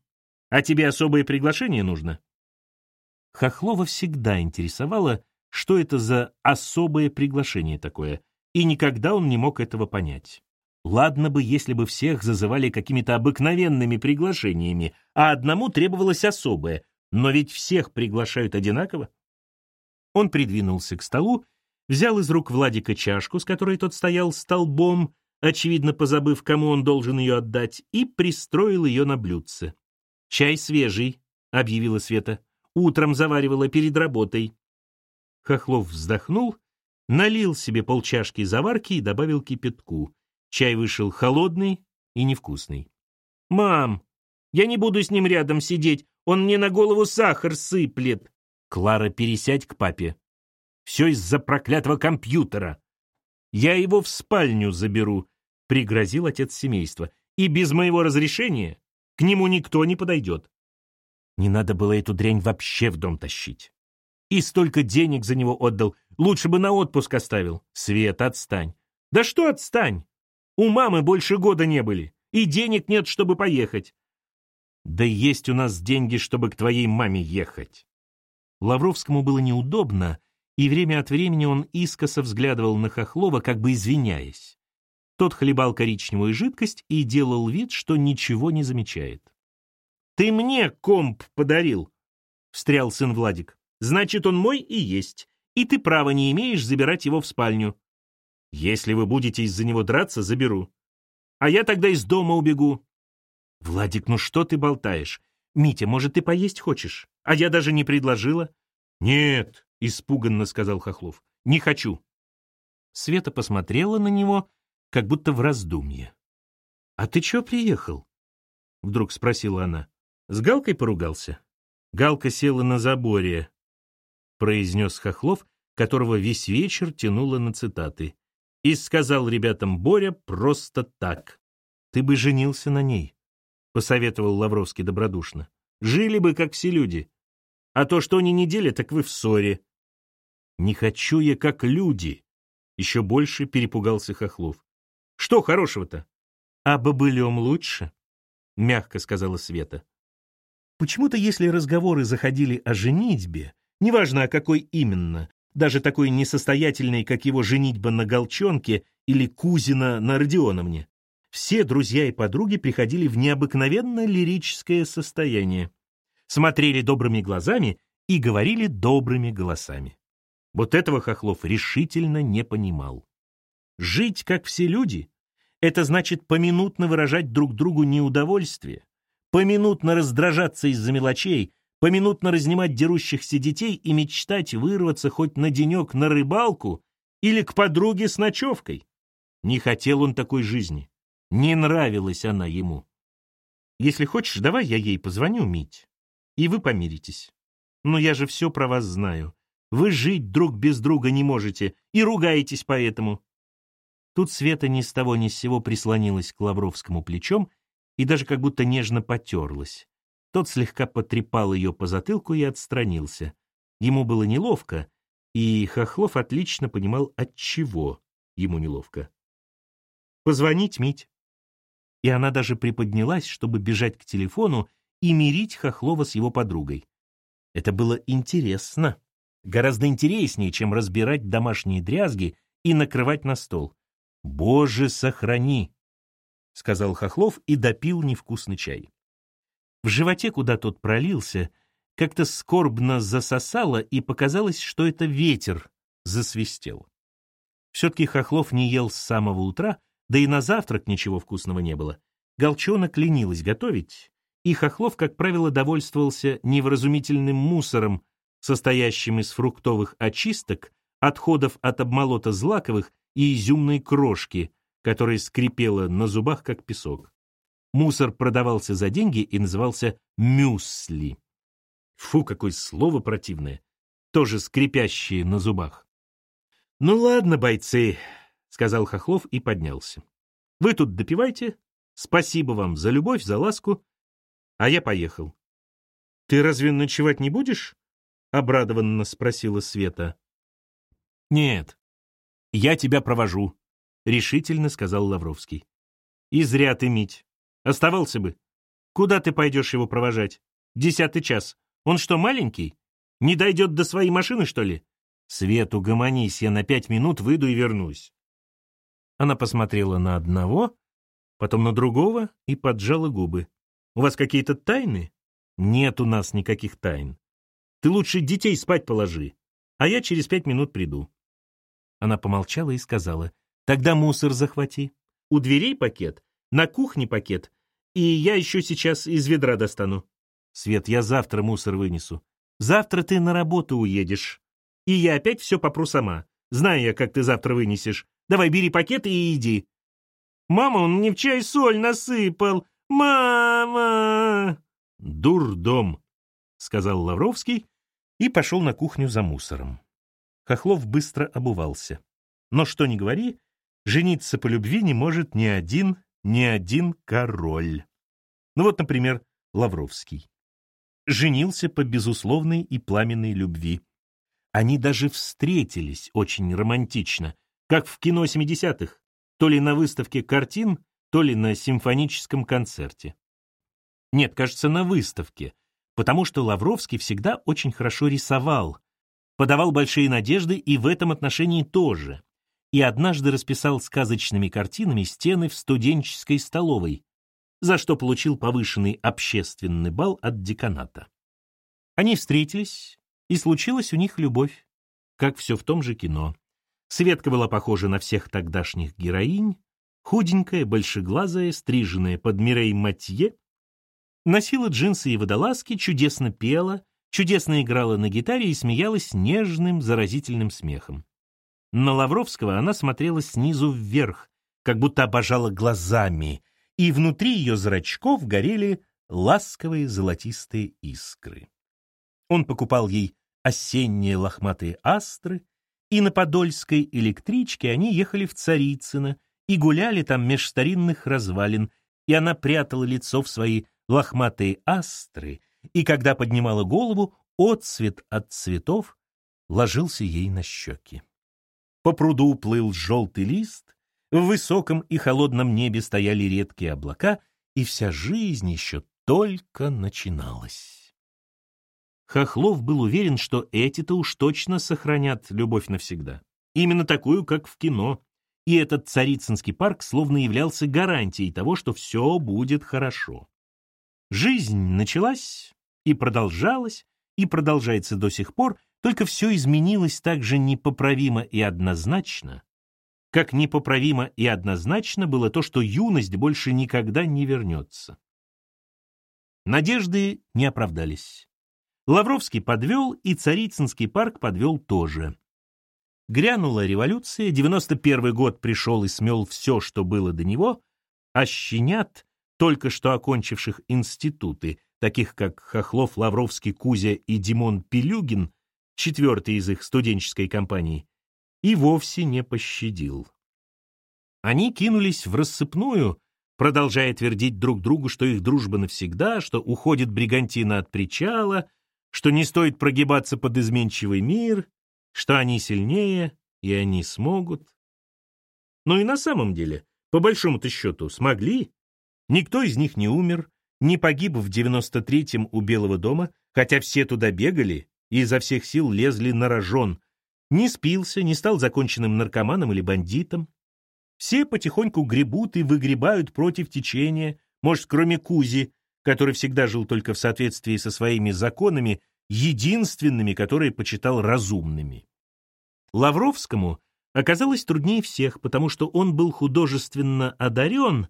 а тебе особое приглашение нужно? Хохлова всегда интересовало, что это за особое приглашение такое, и никогда он не мог этого понять. Ладно бы, если бы всех зазывали какими-то обыкновенными приглашениями, а одному требовалось особое, но ведь всех приглашают одинаково. Он придвинулся к столу, взял из рук Владика чашку, с которой тот стоял столбом, очевидно позабыв, кому он должен ее отдать, и пристроил ее на блюдце. «Чай свежий», — объявила Света. «Утром заваривала перед работой». Хохлов вздохнул, налил себе полчашки заварки и добавил кипятку. Чай вышел холодный и невкусный. «Мам, я не буду с ним рядом сидеть, он мне на голову сахар сыплет». «Клара, пересядь к папе. Все из-за проклятого компьютера. Я его в спальню заберу», — пригрозил отец семейства. «И без моего разрешения к нему никто не подойдет». Не надо было эту дрянь вообще в дом тащить. И столько денег за него отдал. Лучше бы на отпуск оставил. Свет, отстань. Да что отстань? У мамы больше года не были. И денег нет, чтобы поехать. Да есть у нас деньги, чтобы к твоей маме ехать. Лавровскому было неудобно, и время от времени он искоса взглядывал на Хохлова, как бы извиняясь. Тот хлебал коричневую жидкость и делал вид, что ничего не замечает. «Ты мне комп подарил!» — встрял сын Владик. Значит, он мой и есть, и ты права не имеешь забирать его в спальню. Если вы будете из-за него драться, заберу. А я тогда из дома убегу. Владик, ну что ты болтаешь? Митя, может, ты поесть хочешь? А я даже не предложила. Нет, испуганно сказал Хохлов. Не хочу. Света посмотрела на него, как будто в раздумье. «А ты чё приехал?» — вдруг спросила она. «С Галкой поругался?» Галка села на заборе, произнес Хохлов, которого весь вечер тянуло на цитаты. И сказал ребятам Боря просто так. «Ты бы женился на ней», — посоветовал Лавровский добродушно. «Жили бы, как все люди. А то, что они не делят, так вы в ссоре». «Не хочу я, как люди», — еще больше перепугался Хохлов. «Что хорошего-то?» «А бобылем лучше», — мягко сказала Света. Почему-то, если разговоры заходили о женитьбе, Неважно, о какой именно, даже такой несостоятельной, как его женитьба на Голчонке или Кузина на Родионовне. Все друзья и подруги приходили в необыкновенно лирическое состояние, смотрели добрыми глазами и говорили добрыми голосами. Вот этого Хохлов решительно не понимал. Жить, как все люди, это значит поминутно выражать друг другу неудовольствие, поминутно раздражаться из-за мелочей, поминутно разнимать дерущихся детей и мечтать вырваться хоть на денек на рыбалку или к подруге с ночевкой. Не хотел он такой жизни. Не нравилась она ему. Если хочешь, давай я ей позвоню, Мить, и вы помиритесь. Но я же все про вас знаю. Вы жить друг без друга не можете и ругаетесь поэтому. Тут Света ни с того ни с сего прислонилась к Лавровскому плечом и даже как будто нежно потерлась. Тот слегка потрепал ее по затылку и отстранился. Ему было неловко, и Хохлов отлично понимал, от чего ему неловко. «Позвонить, Мить?» и она даже приподнялась, чтобы бежать к телефону и мирить Хохлова с его подругой. Это было интересно. Гораздо интереснее, чем разбирать домашние дрязги и накрывать на стол. «Боже, сохрани!» — сказал Хохлов и допил невкусный чай. В животе, куда тот пролился, как-то скорбно засосало, и показалось, что это ветер засвистел. Все-таки Хохлов не ел с самого утра, да и на завтрак ничего вкусного не было. Голчонок ленилась готовить, и Хохлов, как правило, довольствовался невразумительным мусором, состоящим из фруктовых очисток, отходов от обмолота злаковых и изюмной крошки, которая скрипела на зубах, как песок. Мусор продавался за деньги и назывался мюсли. Фу, какое слово противное, тоже скрипящее на зубах. «Ну ладно, бойцы», — сказал Хохлов и поднялся. «Вы тут допивайте. Спасибо вам за любовь, за ласку. А я поехал». «Ты разве ночевать не будешь?» — обрадованно спросила Света. «Нет, я тебя провожу», — решительно сказал Лавровский. «И зря ты, Мить. Оставался бы. Куда ты пойдешь его провожать? Десятый час. Он что, маленький? Не дойдет до своей машины, что ли? Свету, гомонись, я на пять минут выйду и вернусь. Она посмотрела на одного, потом на другого и поджала губы. У вас какие-то тайны? Нет у нас никаких тайн. Ты лучше детей спать положи, а я через пять минут приду. Она помолчала и сказала, тогда мусор захвати. У дверей пакет, на кухне пакет, и я еще сейчас из ведра достану. Свет, я завтра мусор вынесу. Завтра ты на работу уедешь. И я опять все попру сама. Знаю я, как ты завтра вынесешь. Давай, бери пакет и иди. Мама, он мне в чай соль насыпал. Мама! Дурдом, сказал Лавровский и пошел на кухню за мусором. Хохлов быстро обувался. Но что ни говори, жениться по любви не может ни один не один король. Ну вот, например, Лавровский. Женился по безусловной и пламенной любви. Они даже встретились очень романтично, как в кино 70-х, то ли на выставке картин, то ли на симфоническом концерте. Нет, кажется, на выставке, потому что Лавровский всегда очень хорошо рисовал, подавал большие надежды и в этом отношении тоже и однажды расписал сказочными картинами стены в студенческой столовой, за что получил повышенный общественный бал от деканата. Они встретились, и случилась у них любовь, как все в том же кино. Светка была похожа на всех тогдашних героинь, худенькая, большеглазая, стриженная под Мирей Матье, носила джинсы и водолазки, чудесно пела, чудесно играла на гитаре и смеялась нежным, заразительным смехом. На Лавровского она смотрела снизу вверх, как будто обожала глазами, и внутри ее зрачков горели ласковые золотистые искры. Он покупал ей осенние лохматые астры, и на подольской электричке они ехали в Царицыно и гуляли там меж старинных развалин, и она прятала лицо в свои лохматые астры, и когда поднимала голову, отцвет от цветов ложился ей на щеки. По пруду плыл желтый лист, в высоком и холодном небе стояли редкие облака, и вся жизнь еще только начиналась. Хохлов был уверен, что эти-то уж точно сохранят любовь навсегда. Именно такую, как в кино. И этот Царицынский парк словно являлся гарантией того, что все будет хорошо. Жизнь началась и продолжалась, и продолжается до сих пор, только все изменилось так же непоправимо и однозначно, как непоправимо и однозначно было то, что юность больше никогда не вернется. Надежды не оправдались. Лавровский подвел, и Царицынский парк подвел тоже. Грянула революция, 91 год пришел и смел все, что было до него, а щенят, только что окончивших институты, таких как Хохлов, Лавровский, Кузя и Димон Пилюгин, четвертый из их студенческой компании, и вовсе не пощадил. Они кинулись в рассыпную, продолжая твердить друг другу, что их дружба навсегда, что уходит бригантина от причала, что не стоит прогибаться под изменчивый мир, что они сильнее, и они смогут. Но и на самом деле, по большому-то счету, смогли. Никто из них не умер, не погиб в 93-м у Белого дома, хотя все туда бегали и изо всех сил лезли на рожон, не спился, не стал законченным наркоманом или бандитом. Все потихоньку гребут и выгребают против течения, может, кроме Кузи, который всегда жил только в соответствии со своими законами, единственными, которые почитал разумными. Лавровскому оказалось труднее всех, потому что он был художественно одарен,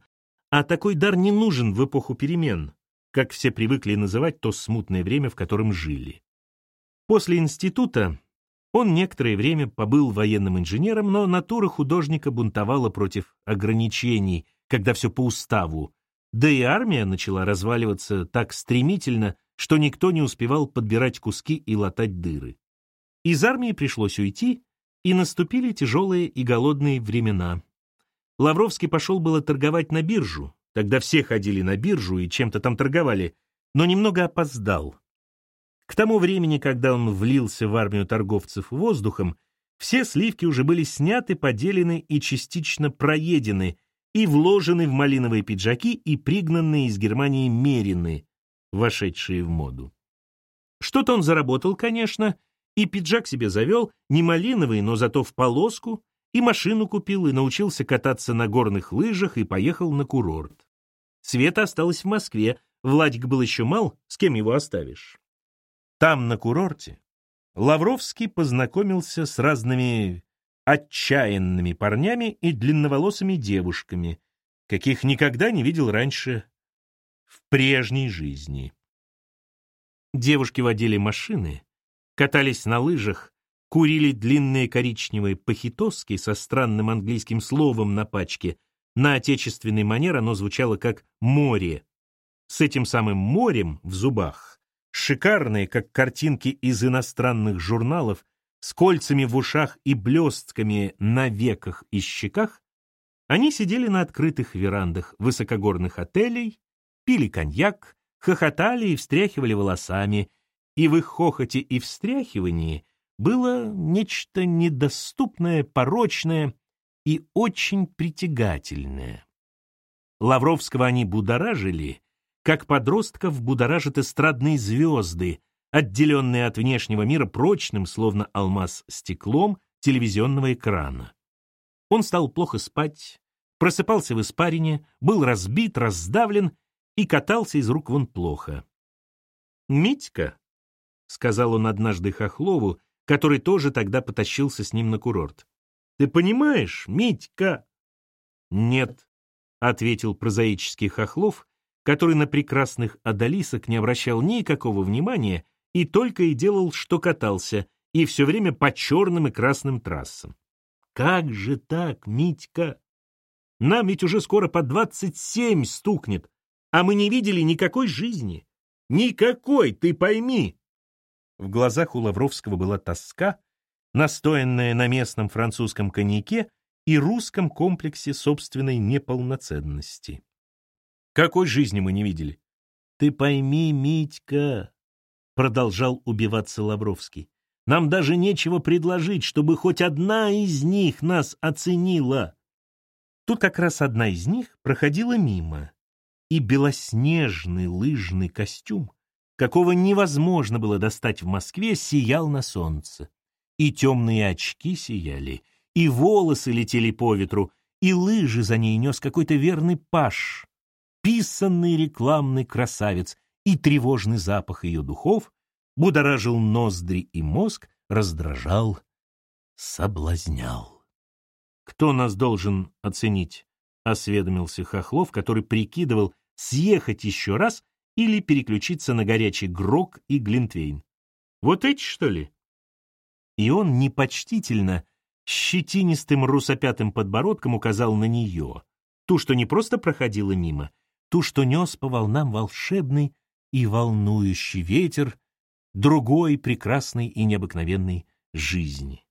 а такой дар не нужен в эпоху перемен, как все привыкли называть то смутное время, в котором жили. После института он некоторое время побыл военным инженером, но натура художника бунтовала против ограничений, когда все по уставу, да и армия начала разваливаться так стремительно, что никто не успевал подбирать куски и латать дыры. Из армии пришлось уйти, и наступили тяжелые и голодные времена. Лавровский пошел было торговать на биржу, тогда все ходили на биржу и чем-то там торговали, но немного опоздал. К тому времени, когда он влился в армию торговцев воздухом, все сливки уже были сняты, поделены и частично проедены, и вложены в малиновые пиджаки и пригнанные из Германии мерины, вошедшие в моду. Что-то он заработал, конечно, и пиджак себе завел, не малиновый, но зато в полоску, и машину купил, и научился кататься на горных лыжах, и поехал на курорт. Света осталась в Москве, Владик был еще мал, с кем его оставишь? Там, на курорте, Лавровский познакомился с разными отчаянными парнями и длинноволосыми девушками, каких никогда не видел раньше в прежней жизни. Девушки водили машины, катались на лыжах, курили длинные коричневые похитоски со странным английским словом на пачке. На отечественный манер оно звучало как «море». С этим самым морем в зубах, шикарные, как картинки из иностранных журналов, с кольцами в ушах и блестками на веках и щеках, они сидели на открытых верандах высокогорных отелей, пили коньяк, хохотали и встряхивали волосами, и в их хохоте и встряхивании было нечто недоступное, порочное и очень притягательное. Лавровского они будоражили, как подростков будоражат эстрадные звезды, отделенные от внешнего мира прочным, словно алмаз, стеклом телевизионного экрана. Он стал плохо спать, просыпался в испарине, был разбит, раздавлен и катался из рук вон плохо. «Митька», — сказал он однажды Хохлову, который тоже тогда потащился с ним на курорт. «Ты понимаешь, Митька?» «Нет», — ответил прозаический Хохлов, который на прекрасных одолисок не обращал никакого внимания и только и делал, что катался, и все время по черным и красным трассам. «Как же так, Митька? Нам ведь уже скоро по двадцать семь стукнет, а мы не видели никакой жизни. Никакой, ты пойми!» В глазах у Лавровского была тоска, настоянная на местном французском коньяке и русском комплексе собственной неполноценности. Какой жизни мы не видели? Ты пойми, Митька, продолжал убиваться Лавровский. Нам даже нечего предложить, чтобы хоть одна из них нас оценила. Тут как раз одна из них проходила мимо, и белоснежный лыжный костюм какого невозможно было достать в Москве, сиял на солнце. И темные очки сияли, и волосы летели по ветру, и лыжи за ней нес какой-то верный паш, писанный рекламный красавец, и тревожный запах ее духов будоражил ноздри и мозг, раздражал, соблазнял. «Кто нас должен оценить?» — осведомился Хохлов, который прикидывал съехать еще раз или переключиться на горячий грок и глинтвейн. Вот эти, что ли? И он непочтительно, щетинистым русопятым подбородком указал на нее, ту, что не просто проходила мимо, ту, что нес по волнам волшебный и волнующий ветер другой прекрасной и необыкновенной жизни.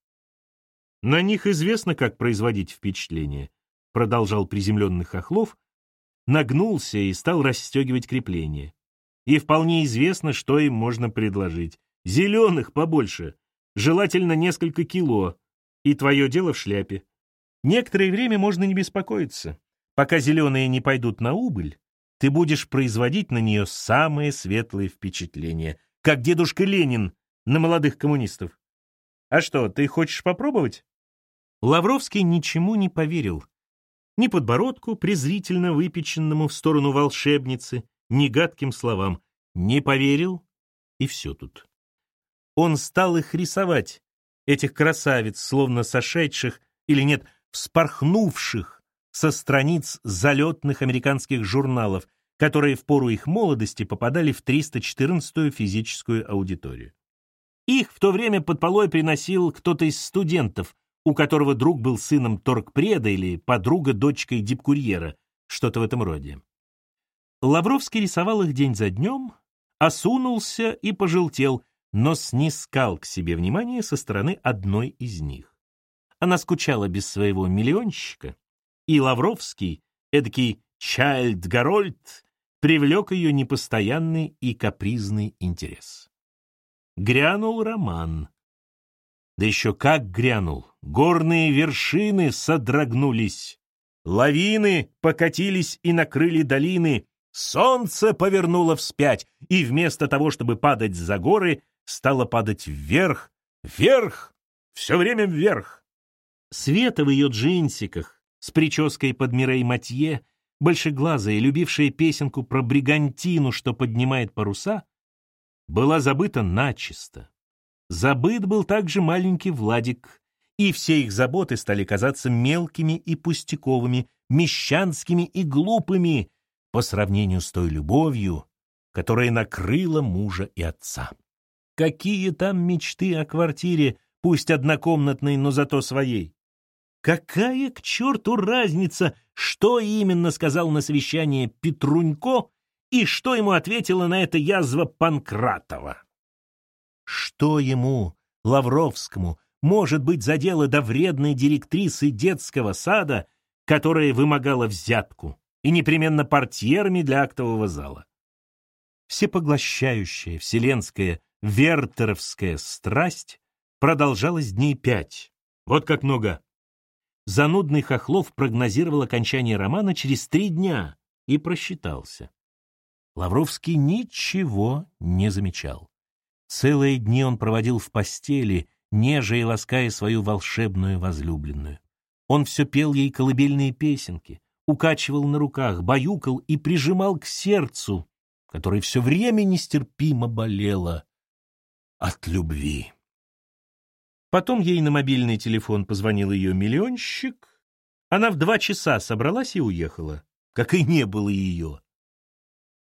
На них известно, как производить впечатление, продолжал приземленный Хохлов, нагнулся и стал расстегивать крепление. И вполне известно, что им можно предложить. Зеленых побольше, желательно несколько кило, и твое дело в шляпе. Некоторое время можно не беспокоиться. Пока зеленые не пойдут на убыль, ты будешь производить на нее самые светлые впечатления, как дедушка Ленин на молодых коммунистов. А что, ты хочешь попробовать? Лавровский ничему не поверил. Ни подбородку, презрительно выпеченному в сторону волшебницы, ни гадким словам. Не поверил, и все тут. Он стал их рисовать, этих красавиц, словно сошедших, или нет, вспорхнувших со страниц залетных американских журналов, которые в пору их молодости попадали в 314-ю физическую аудиторию. Их в то время под полой приносил кто-то из студентов, у которого друг был сыном торгпреда или подруга дочкой дипкурьера, что-то в этом роде. Лавровский рисовал их день за днем, осунулся и пожелтел, но снискал к себе внимание со стороны одной из них. Она скучала без своего миллионщика, и Лавровский, эдакий Чайльд Гарольд, привлек ее непостоянный и капризный интерес. Грянул роман. Да еще как грянул! Горные вершины содрогнулись, лавины покатились и накрыли долины, солнце повернуло вспять, и вместо того, чтобы падать за горы, стало падать вверх, вверх, все время вверх. Света в ее джинсиках, с прической под Мирей Матье, большеглазая, любившая песенку про бригантину, что поднимает паруса, была забыта начисто. Забыт был также маленький Владик, и все их заботы стали казаться мелкими и пустяковыми, мещанскими и глупыми по сравнению с той любовью, которая накрыла мужа и отца. Какие там мечты о квартире, пусть однокомнатной, но зато своей? Какая к черту разница, что именно сказал на совещании Петрунько и что ему ответила на это язва Панкратова? Что ему, Лавровскому, может быть за дело до вредной директрисы детского сада, которая вымогала взятку, и непременно портьерами для актового зала? Всепоглощающая вселенская вертеровская страсть продолжалась дней пять. Вот как много. Занудный Хохлов прогнозировал окончание романа через три дня и просчитался. Лавровский ничего не замечал. Целые дни он проводил в постели, нежа и лаская свою волшебную возлюбленную. Он все пел ей колыбельные песенки, укачивал на руках, баюкал и прижимал к сердцу, которое все время нестерпимо болело от любви. Потом ей на мобильный телефон позвонил ее миллионщик. Она в два часа собралась и уехала, как и не было ее.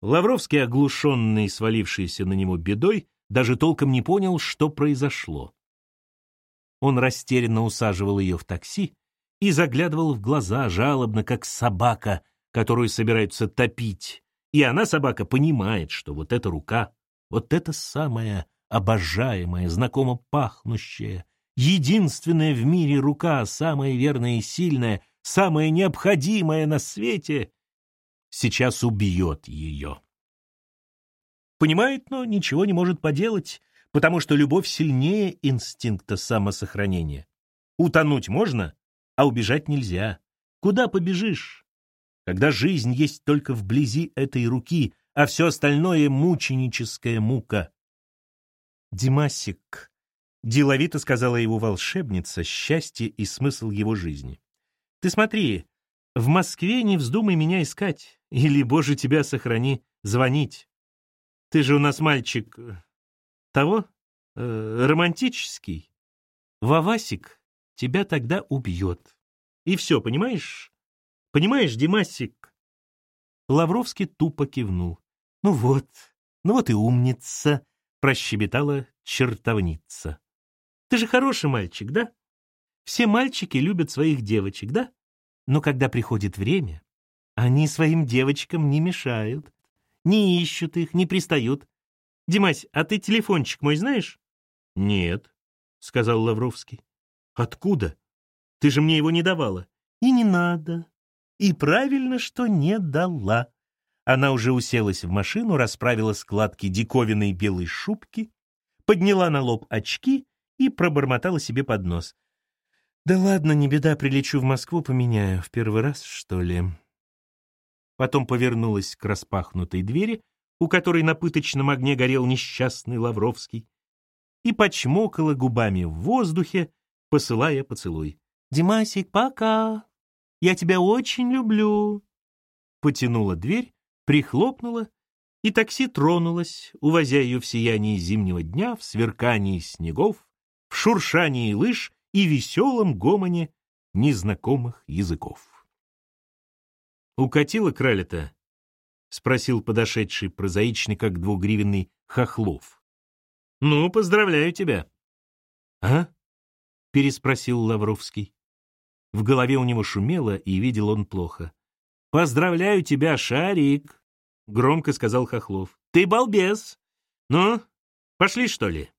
Лавровский, оглушенный свалившийся на него бедой, даже толком не понял, что произошло. Он растерянно усаживал ее в такси и заглядывал в глаза жалобно, как собака, которую собираются топить. И она, собака, понимает, что вот эта рука, вот эта самая обожаемая, знакомо пахнущая, единственная в мире рука, самая верная и сильная, самая необходимая на свете, сейчас убьет ее. Понимает, но ничего не может поделать, потому что любовь сильнее инстинкта самосохранения. Утонуть можно, а убежать нельзя. Куда побежишь? Когда жизнь есть только вблизи этой руки, а все остальное — мученическая мука. «Димасик», — деловито сказала его волшебница, счастье и смысл его жизни. «Ты смотри, в Москве не вздумай меня искать, или, Боже, тебя сохрани, звонить. Ты же у нас мальчик... Э, того? Э, романтический. Вавасик тебя тогда убьет. И все, понимаешь? Понимаешь, Димасик?» Лавровский тупо кивнул. «Ну вот, ну вот и умница», — прощебетала чертовница. «Ты же хороший мальчик, да? Все мальчики любят своих девочек, да? Но когда приходит время, они своим девочкам не мешают, не ищут их, не пристают. Димась, а ты телефончик мой знаешь?» «Нет», — сказал Лавровский. «Откуда? Ты же мне его не давала». «И не надо. И правильно, что не дала. Она уже уселась в машину, расправила складки диковинной белой шубки, подняла на лоб очки и пробормотала себе под нос. «Да ладно, не беда, прилечу в Москву, поменяю. В первый раз, что ли?» потом повернулась к распахнутой двери, у которой на пыточном огне горел несчастный Лавровский, и почмокала губами в воздухе, посылая поцелуй. «Димасик, пока! Я тебя очень люблю!» Потянула дверь, прихлопнула, и такси тронулось, увозя ее в сиянии зимнего дня, в сверкании снегов, в шуршании лыж и веселом гомоне незнакомых языков. «Укатила краля-то?» — спросил подошедший прозаичный, как двугривенный, Хохлов. «Ну, поздравляю тебя». «А?» — переспросил Лавровский. В голове у него шумело, и видел он плохо. «Поздравляю тебя, Шарик!» — громко сказал Хохлов. «Ты балбес! Ну, пошли, что ли?»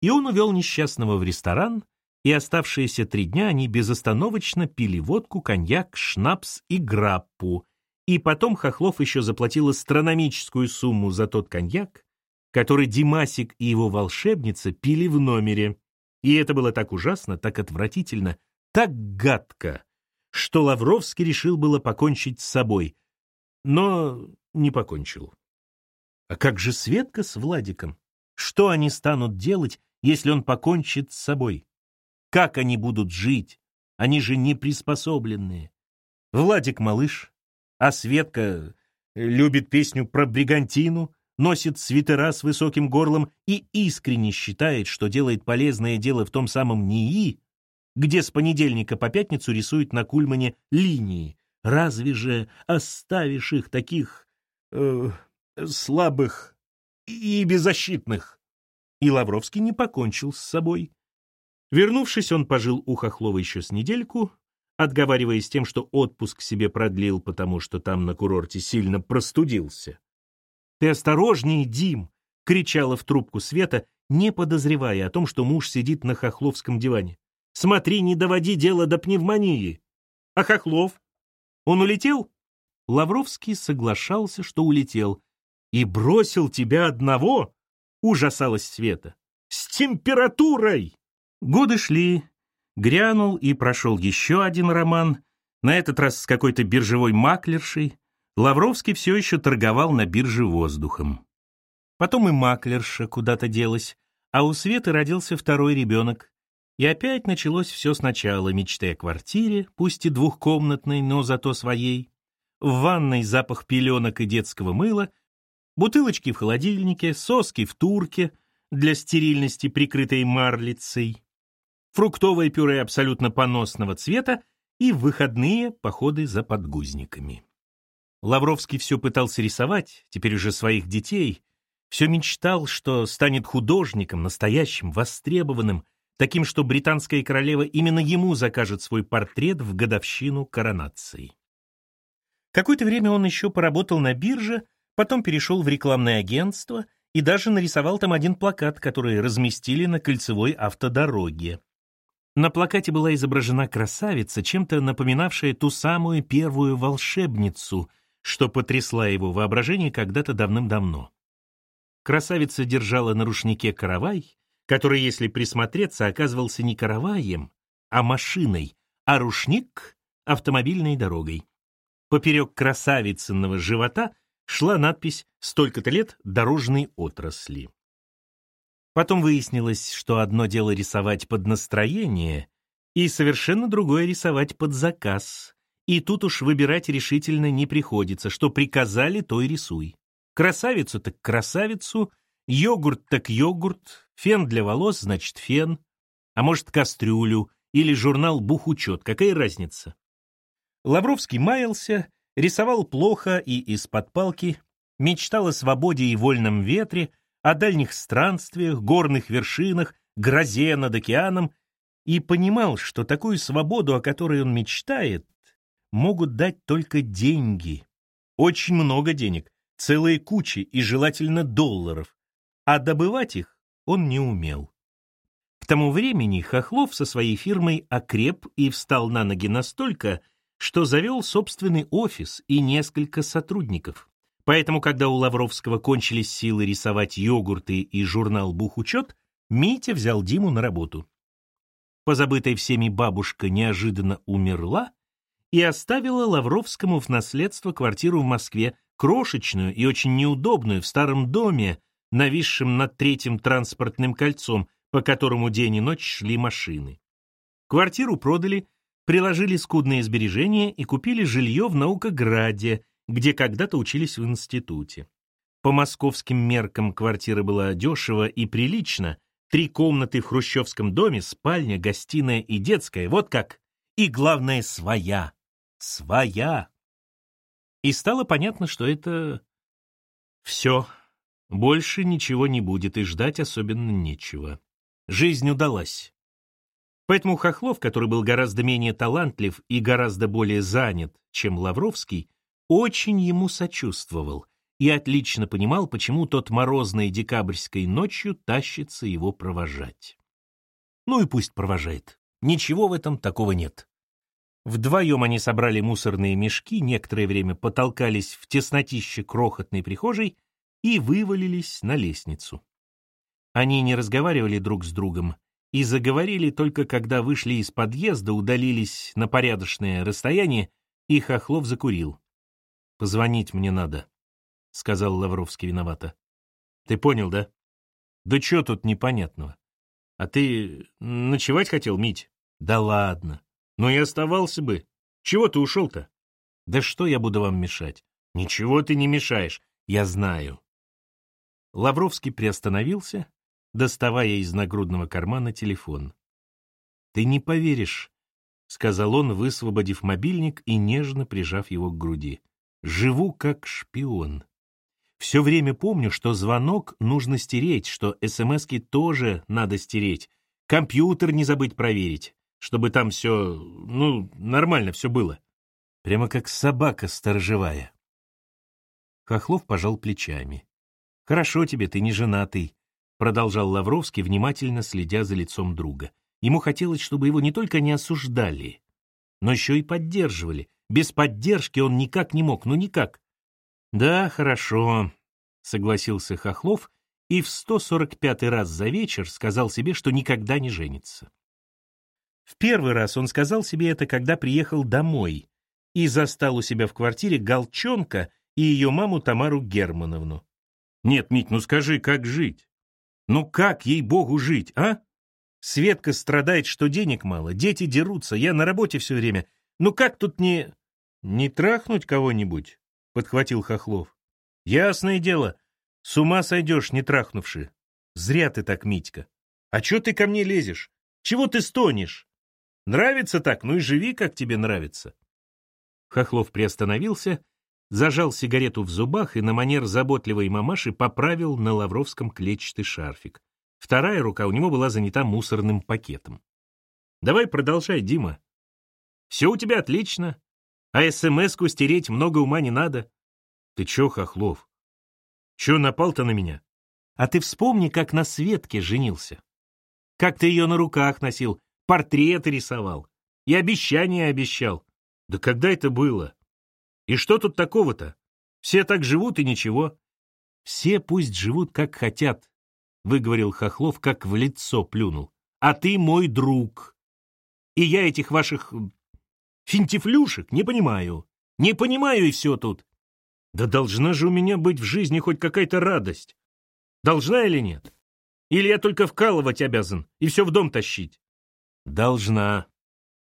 И он увел несчастного в ресторан, и оставшиеся три дня они безостановочно пили водку, коньяк, шнапс и граппу. И потом Хохлов еще заплатил астрономическую сумму за тот коньяк, который Димасик и его волшебница пили в номере. И это было так ужасно, так отвратительно, так гадко, что Лавровский решил было покончить с собой, но не покончил. А как же Светка с Владиком? Что они станут делать, если он покончит с собой? Как они будут жить? Они же не приспособленные. Владик малыш, а Светка любит песню про бригантину, носит свитера с высоким горлом и искренне считает, что делает полезное дело в том самом НИИ, где с понедельника по пятницу рисует на Кульмане линии. Разве же оставишь их таких э, слабых и беззащитных? И Лавровский не покончил с собой. Вернувшись, он пожил у Хохлова еще с недельку, отговариваясь тем, что отпуск себе продлил, потому что там на курорте сильно простудился. «Ты осторожнее, Дим!» — кричала в трубку Света, не подозревая о том, что муж сидит на хохловском диване. «Смотри, не доводи дело до пневмонии!» «А Хохлов? Он улетел?» Лавровский соглашался, что улетел. «И бросил тебя одного?» — ужасалась Света. «С температурой!» Годы шли, грянул и прошел еще один роман, на этот раз с какой-то биржевой маклершей. Лавровский все еще торговал на бирже воздухом. Потом и маклерша куда-то делась, а у Светы родился второй ребенок. И опять началось все сначала, мечты о квартире, пусть и двухкомнатной, но зато своей. В ванной запах пеленок и детского мыла, бутылочки в холодильнике, соски в турке, для стерильности прикрытой марлицей фруктовое пюре абсолютно поносного цвета и выходные походы за подгузниками. Лавровский все пытался рисовать, теперь уже своих детей, все мечтал, что станет художником, настоящим, востребованным, таким, что британская королева именно ему закажет свой портрет в годовщину коронации. Какое-то время он еще поработал на бирже, потом перешел в рекламное агентство и даже нарисовал там один плакат, который разместили на кольцевой автодороге. На плакате была изображена красавица, чем-то напоминавшая ту самую первую волшебницу, что потрясла его воображение когда-то давным-давно. Красавица держала на рушнике каравай, который, если присмотреться, оказывался не караваем, а машиной, а рушник — автомобильной дорогой. Поперек красавицынного живота шла надпись «Столько-то лет дорожной отрасли». Потом выяснилось, что одно дело рисовать под настроение, и совершенно другое рисовать под заказ. И тут уж выбирать решительно не приходится, что приказали, то и рисуй. Красавицу так красавицу, йогурт так йогурт, фен для волос значит фен, а может кастрюлю или журнал «Бухучет», какая разница? Лавровский маялся, рисовал плохо и из-под палки, мечтал о свободе и вольном ветре, о дальних странствиях, горных вершинах, грозе над океаном, и понимал, что такую свободу, о которой он мечтает, могут дать только деньги. Очень много денег, целые кучи и желательно долларов, а добывать их он не умел. К тому времени Хохлов со своей фирмой окреп и встал на ноги настолько, что завел собственный офис и несколько сотрудников. Поэтому, когда у Лавровского кончились силы рисовать йогурты и журнал «Бухучет», Митя взял Диму на работу. Позабытая всеми бабушка неожиданно умерла, и оставила Лавровскому в наследство квартиру в Москве, крошечную и очень неудобную в старом доме, нависшем над третьим транспортным кольцом, по которому день и ночь шли машины. Квартиру продали, приложили скудные сбережения и купили жилье в Наукограде, где когда-то учились в институте. По московским меркам квартира была дешево и прилично, три комнаты в хрущевском доме, спальня, гостиная и детская, вот как. И главное, своя. Своя. И стало понятно, что это все. Больше ничего не будет, и ждать особенно нечего. Жизнь удалась. Поэтому Хохлов, который был гораздо менее талантлив и гораздо более занят, чем Лавровский, очень ему сочувствовал и отлично понимал, почему тот морозной декабрьской ночью тащится его провожать. Ну и пусть провожает. Ничего в этом такого нет. Вдвоем они собрали мусорные мешки, некоторое время потолкались в теснотище крохотной прихожей и вывалились на лестницу. Они не разговаривали друг с другом и заговорили только когда вышли из подъезда, удалились на порядочное расстояние, и Хохлов закурил. «Позвонить мне надо», — сказал Лавровский виновато. «Ты понял, да?» «Да что тут непонятного? А ты ночевать хотел, Мить?» «Да ладно. Но и оставался бы. Чего ты ушел-то?» «Да что я буду вам мешать?» «Ничего ты не мешаешь, я знаю». Лавровский приостановился, доставая из нагрудного кармана телефон. «Ты не поверишь», — сказал он, высвободив мобильник и нежно прижав его к груди. «Живу как шпион. Все время помню, что звонок нужно стереть, что СМСки тоже надо стереть, компьютер не забыть проверить, чтобы там все, ну, нормально все было. Прямо как собака сторожевая». Хохлов пожал плечами. «Хорошо тебе, ты не женатый», — продолжал Лавровский, внимательно следя за лицом друга. Ему хотелось, чтобы его не только не осуждали, но еще и поддерживали. Без поддержки он никак не мог, ну никак. «Да, хорошо», — согласился Хохлов и в 145-й раз за вечер сказал себе, что никогда не женится. В первый раз он сказал себе это, когда приехал домой и застал у себя в квартире Голчонка и ее маму Тамару Германовну. Нет, Мить, ну скажи, как жить? Ну как, ей-богу, жить, а? Светка страдает, что денег мало, дети дерутся, я на работе все время. Ну как тут не... Не трахнуть кого-нибудь? Подхватил Хохлов. Ясное дело, с ума сойдешь, не трахнувши. Зря ты так, Митька. А чё ты ко мне лезешь? Чего ты стонешь? Нравится так, ну и живи, как тебе нравится. Хохлов приостановился зажал сигарету в зубах и на манер заботливой мамаши поправил на Лавровском клетчатый шарфик. Вторая рука у него была занята мусорным пакетом. «Давай продолжай, Дима. Все у тебя отлично, а СМС-ку стереть много ума не надо. Ты че, Хохлов? Че напал-то на меня? А ты вспомни, как на Светке женился. Как ты ее на руках носил, портреты рисовал и обещания обещал. Да когда это было? И что тут такого-то? Все так живут и ничего. Все пусть живут как хотят, выговорил Хохлов, как в лицо плюнул. А ты мой друг. И я этих ваших финтифлюшек не понимаю. Не понимаю и все тут. Да должна же у меня быть в жизни хоть какая-то радость. Должна или нет? Или я только вкалывать обязан и все в дом тащить? Должна,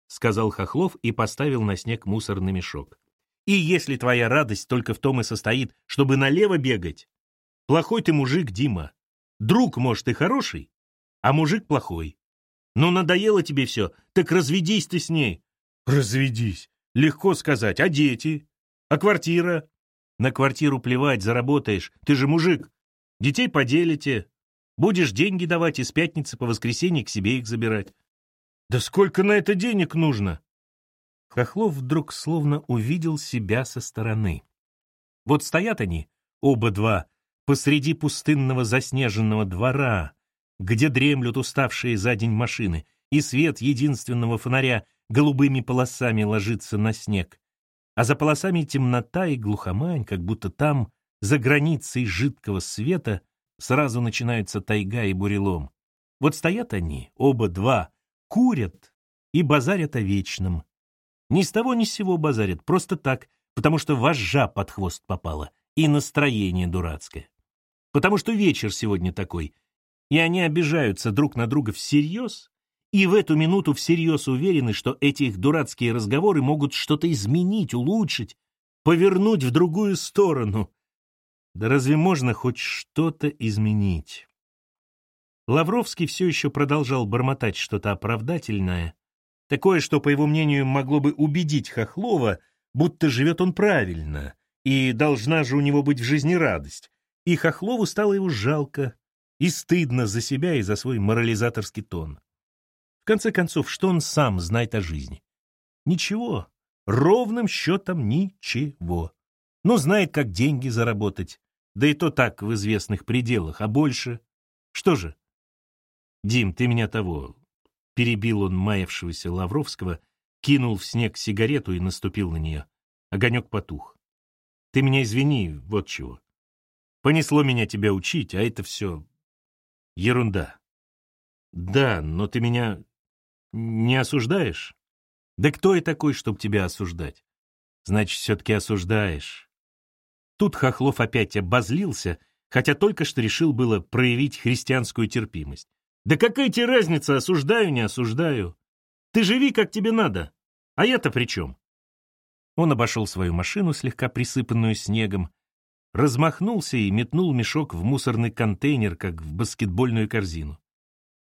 сказал Хохлов и поставил на снег мусорный мешок. И если твоя радость только в том и состоит, чтобы налево бегать, плохой ты мужик, Дима. Друг, может, и хороший, а мужик плохой. Ну, надоело тебе все, так разведись ты с ней. Разведись. Легко сказать. А дети? А квартира? На квартиру плевать, заработаешь. Ты же мужик. Детей поделите. Будешь деньги давать из пятницы по воскресенье к себе их забирать. Да сколько на это денег нужно? Хохлов вдруг словно увидел себя со стороны. Вот стоят они, оба два, посреди пустынного заснеженного двора, где дремлют уставшие за день машины, и свет единственного фонаря голубыми полосами ложится на снег. А за полосами темнота и глухомань, как будто там, за границей жидкого света, сразу начинаются тайга и бурелом. Вот стоят они, оба два, курят и базарят о вечном, Ни с того ни с сего базарят, просто так, потому что вожжа под хвост попала, и настроение дурацкое. Потому что вечер сегодня такой, и они обижаются друг на друга всерьез, и в эту минуту всерьез уверены, что эти их дурацкие разговоры могут что-то изменить, улучшить, повернуть в другую сторону. Да разве можно хоть что-то изменить? Лавровский все еще продолжал бормотать что-то оправдательное, такое, что, по его мнению, могло бы убедить Хохлова, будто живет он правильно, и должна же у него быть в жизни радость. И Хохлову стало его жалко и стыдно за себя и за свой морализаторский тон. В конце концов, что он сам знает о жизни? Ничего, ровным счетом ничего. Но знает, как деньги заработать, да и то так в известных пределах, а больше... Что же? Дим, ты меня того... Перебил он маявшегося Лавровского, кинул в снег сигарету и наступил на нее. Огонек потух. Ты меня извини, вот чего. Понесло меня тебя учить, а это все ерунда. Да, но ты меня не осуждаешь? Да кто я такой, чтобы тебя осуждать? Значит, все-таки осуждаешь. Тут Хохлов опять обозлился, хотя только что решил было проявить христианскую терпимость. Да какая тебе разница, осуждаю, не осуждаю? Ты живи, как тебе надо. А я-то при чем? Он обошел свою машину, слегка присыпанную снегом, размахнулся и метнул мешок в мусорный контейнер, как в баскетбольную корзину.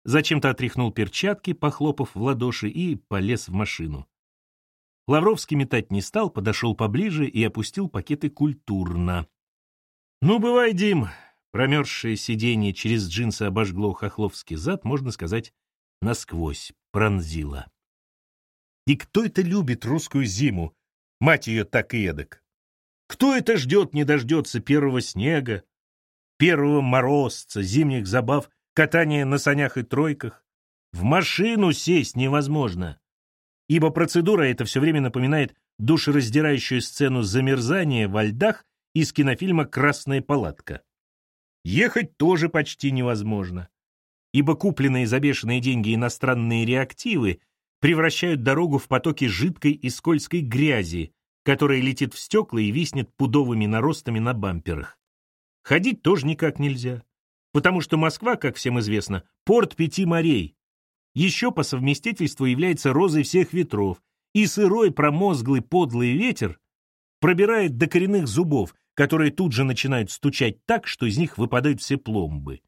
Зачем-то отряхнул перчатки, похлопав в ладоши, и полез в машину. Лавровский метать не стал, подошел поближе и опустил пакеты культурно. «Ну, бывай, Дим!» Промерзшее сиденье через джинсы обожгло хохловский зад, можно сказать, насквозь пронзило. И кто это любит русскую зиму? Мать ее так и эдак. Кто это ждет, не дождется первого снега, первого морозца, зимних забав, катания на санях и тройках? В машину сесть невозможно, ибо процедура эта все время напоминает душераздирающую сцену замерзания во льдах из кинофильма «Красная палатка». Ехать тоже почти невозможно, ибо купленные за бешеные деньги иностранные реактивы превращают дорогу в потоки жидкой и скользкой грязи, которая летит в стекла и виснет пудовыми наростами на бамперах. Ходить тоже никак нельзя, потому что Москва, как всем известно, порт пяти морей. Еще по совместительству является розой всех ветров, и сырой, промозглый, подлый ветер пробирает до коренных зубов, которые тут же начинают стучать так, что из них выпадают все пломбы.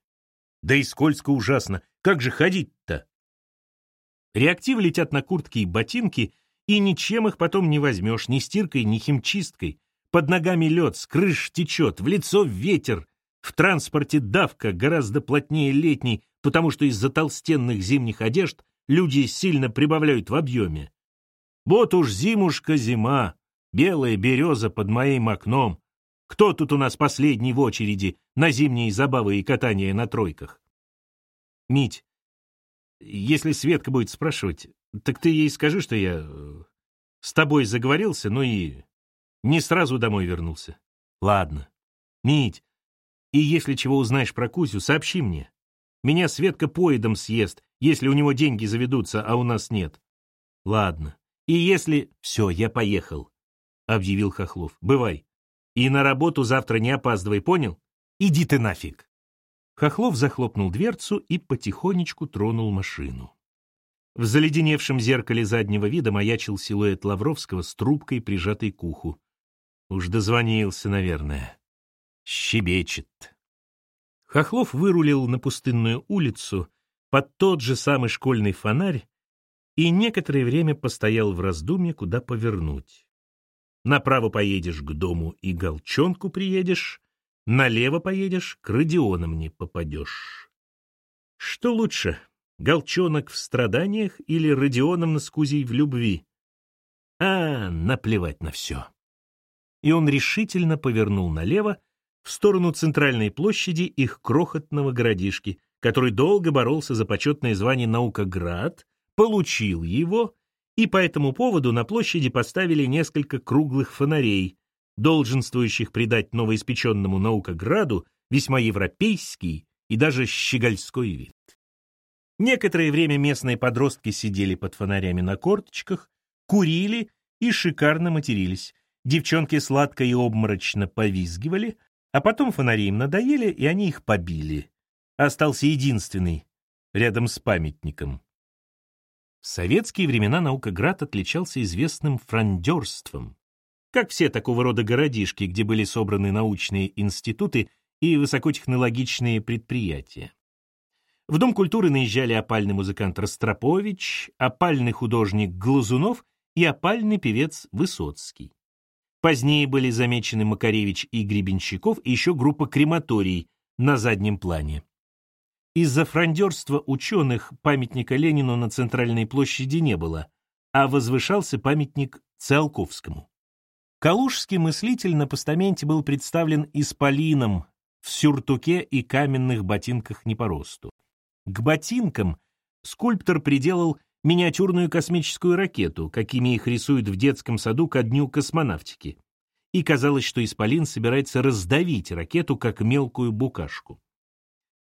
Да и скользко ужасно. Как же ходить-то? Реактивы летят на куртки и ботинки, и ничем их потом не возьмешь, ни стиркой, ни химчисткой. Под ногами лед, с крыш течет, в лицо ветер. В транспорте давка гораздо плотнее летней, потому что из-за толстенных зимних одежд люди сильно прибавляют в объеме. Вот уж зимушка зима, белая береза под моим окном, кто тут у нас последний в очереди на зимние забавы и катание на тройках? Мить, если Светка будет спрашивать, так ты ей скажи, что я э, с тобой заговорился, но и не сразу домой вернулся. Ладно. Мить, и если чего узнаешь про Кузю, сообщи мне. Меня Светка поедом съест, если у него деньги заведутся, а у нас нет. Ладно. И если... Все, я поехал, — объявил Хохлов. Бывай. И на работу завтра не опаздывай, понял? Иди ты нафиг. Хохлов захлопнул дверцу и потихонечку тронул машину. В заледеневшем зеркале заднего вида маячил силуэт Лавровского с трубкой, прижатой к уху. Уж дозвонился, наверное. Щебечет. Хохлов вырулил на пустынную улицу под тот же самый школьный фонарь и некоторое время постоял в раздумье, куда повернуть. Направо поедешь к дому и Голчонку приедешь, налево поедешь, к Родионам не попадешь. Что лучше, Голчонок в страданиях или Родионовна с Кузей в любви? А, наплевать на все. И он решительно повернул налево, в сторону центральной площади их крохотного городишки, который долго боролся за почетное звание Наукоград, получил его и по этому поводу на площади поставили несколько круглых фонарей, долженствующих придать новоиспеченному наукограду весьма европейский и даже щегольской вид. Некоторое время местные подростки сидели под фонарями на корточках, курили и шикарно матерились. Девчонки сладко и обморочно повизгивали, а потом фонари им надоели, и они их побили. Остался единственный, рядом с памятником. В советские времена Наукоград отличался известным фрондерством. Как все такого рода городишки, где были собраны научные институты и высокотехнологичные предприятия. В Дом культуры наезжали опальный музыкант Ростропович, опальный художник Глазунов и опальный певец Высоцкий. Позднее были замечены Макаревич и Гребенщиков и еще группа крематорий на заднем плане. Из-за фрондерства ученых памятника Ленину на Центральной площади не было, а возвышался памятник Циолковскому. Калужский мыслитель на постаменте был представлен исполином в сюртуке и каменных ботинках не по росту. К ботинкам скульптор приделал миниатюрную космическую ракету, какими их рисуют в детском саду ко дню космонавтики. И казалось, что Исполин собирается раздавить ракету, как мелкую букашку.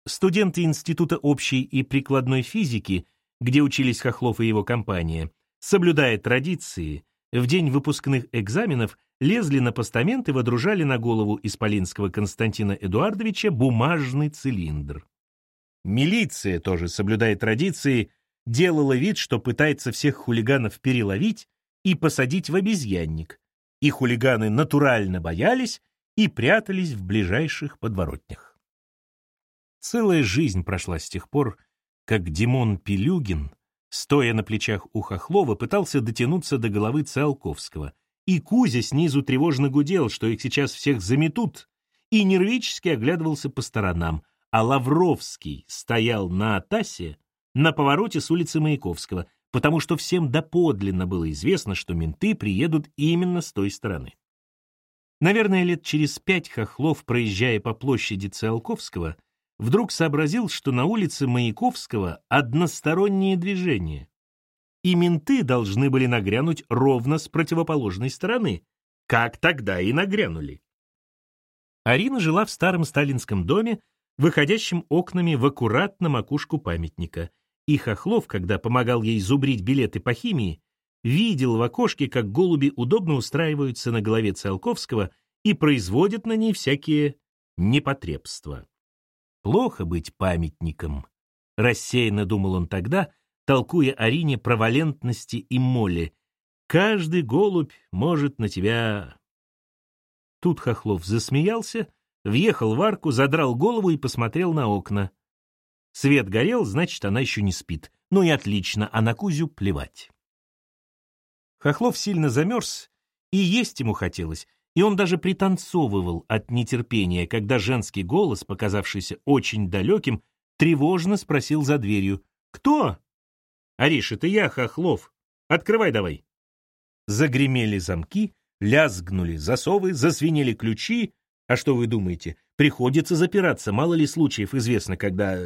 Студенты Института общей и прикладной физики, где учились Хохлов и его компания, соблюдая традиции, в день выпускных экзаменов лезли на постамент и водружали на голову исполинского Константина Эдуардовича бумажный цилиндр. Милиция, тоже соблюдая традиции, делала вид, что пытается всех хулиганов переловить и посадить в обезьянник, и хулиганы натурально боялись и прятались в ближайших подворотнях. Целая жизнь прошла с тех пор, как Димон Пилюгин, стоя на плечах у Хохлова, пытался дотянуться до головы Циолковского, и Кузя снизу тревожно гудел, что их сейчас всех заметут, и нервически оглядывался по сторонам, а Лавровский стоял на Атасе, на повороте с улицы Маяковского, потому что всем доподлинно было известно, что менты приедут именно с той стороны. Наверное, лет через пять Хохлов, проезжая по площади Циолковского, вдруг сообразил, что на улице Маяковского одностороннее движение, и менты должны были нагрянуть ровно с противоположной стороны, как тогда и нагрянули. Арина жила в старом сталинском доме, выходящем окнами в аккуратно макушку памятника, и Хохлов, когда помогал ей зубрить билеты по химии, видел в окошке, как голуби удобно устраиваются на голове Циолковского и производят на ней всякие непотребства. Плохо быть памятником, рассеянно думал он тогда, толкуя Арине про валентности и моли. Каждый голубь может на тебя... Тут Хохлов засмеялся, въехал в арку, задрал голову и посмотрел на окна. Свет горел, значит, она еще не спит. Ну и отлично, а на Кузю плевать. Хохлов сильно замерз, и есть ему хотелось, и он даже пританцовывал от нетерпения, когда женский голос, показавшийся очень далеким, тревожно спросил за дверью. «Кто?» «Ариш, это я, Хохлов. Открывай давай». Загремели замки, лязгнули засовы, засвинели ключи. А что вы думаете? Приходится запираться, мало ли случаев известно, когда...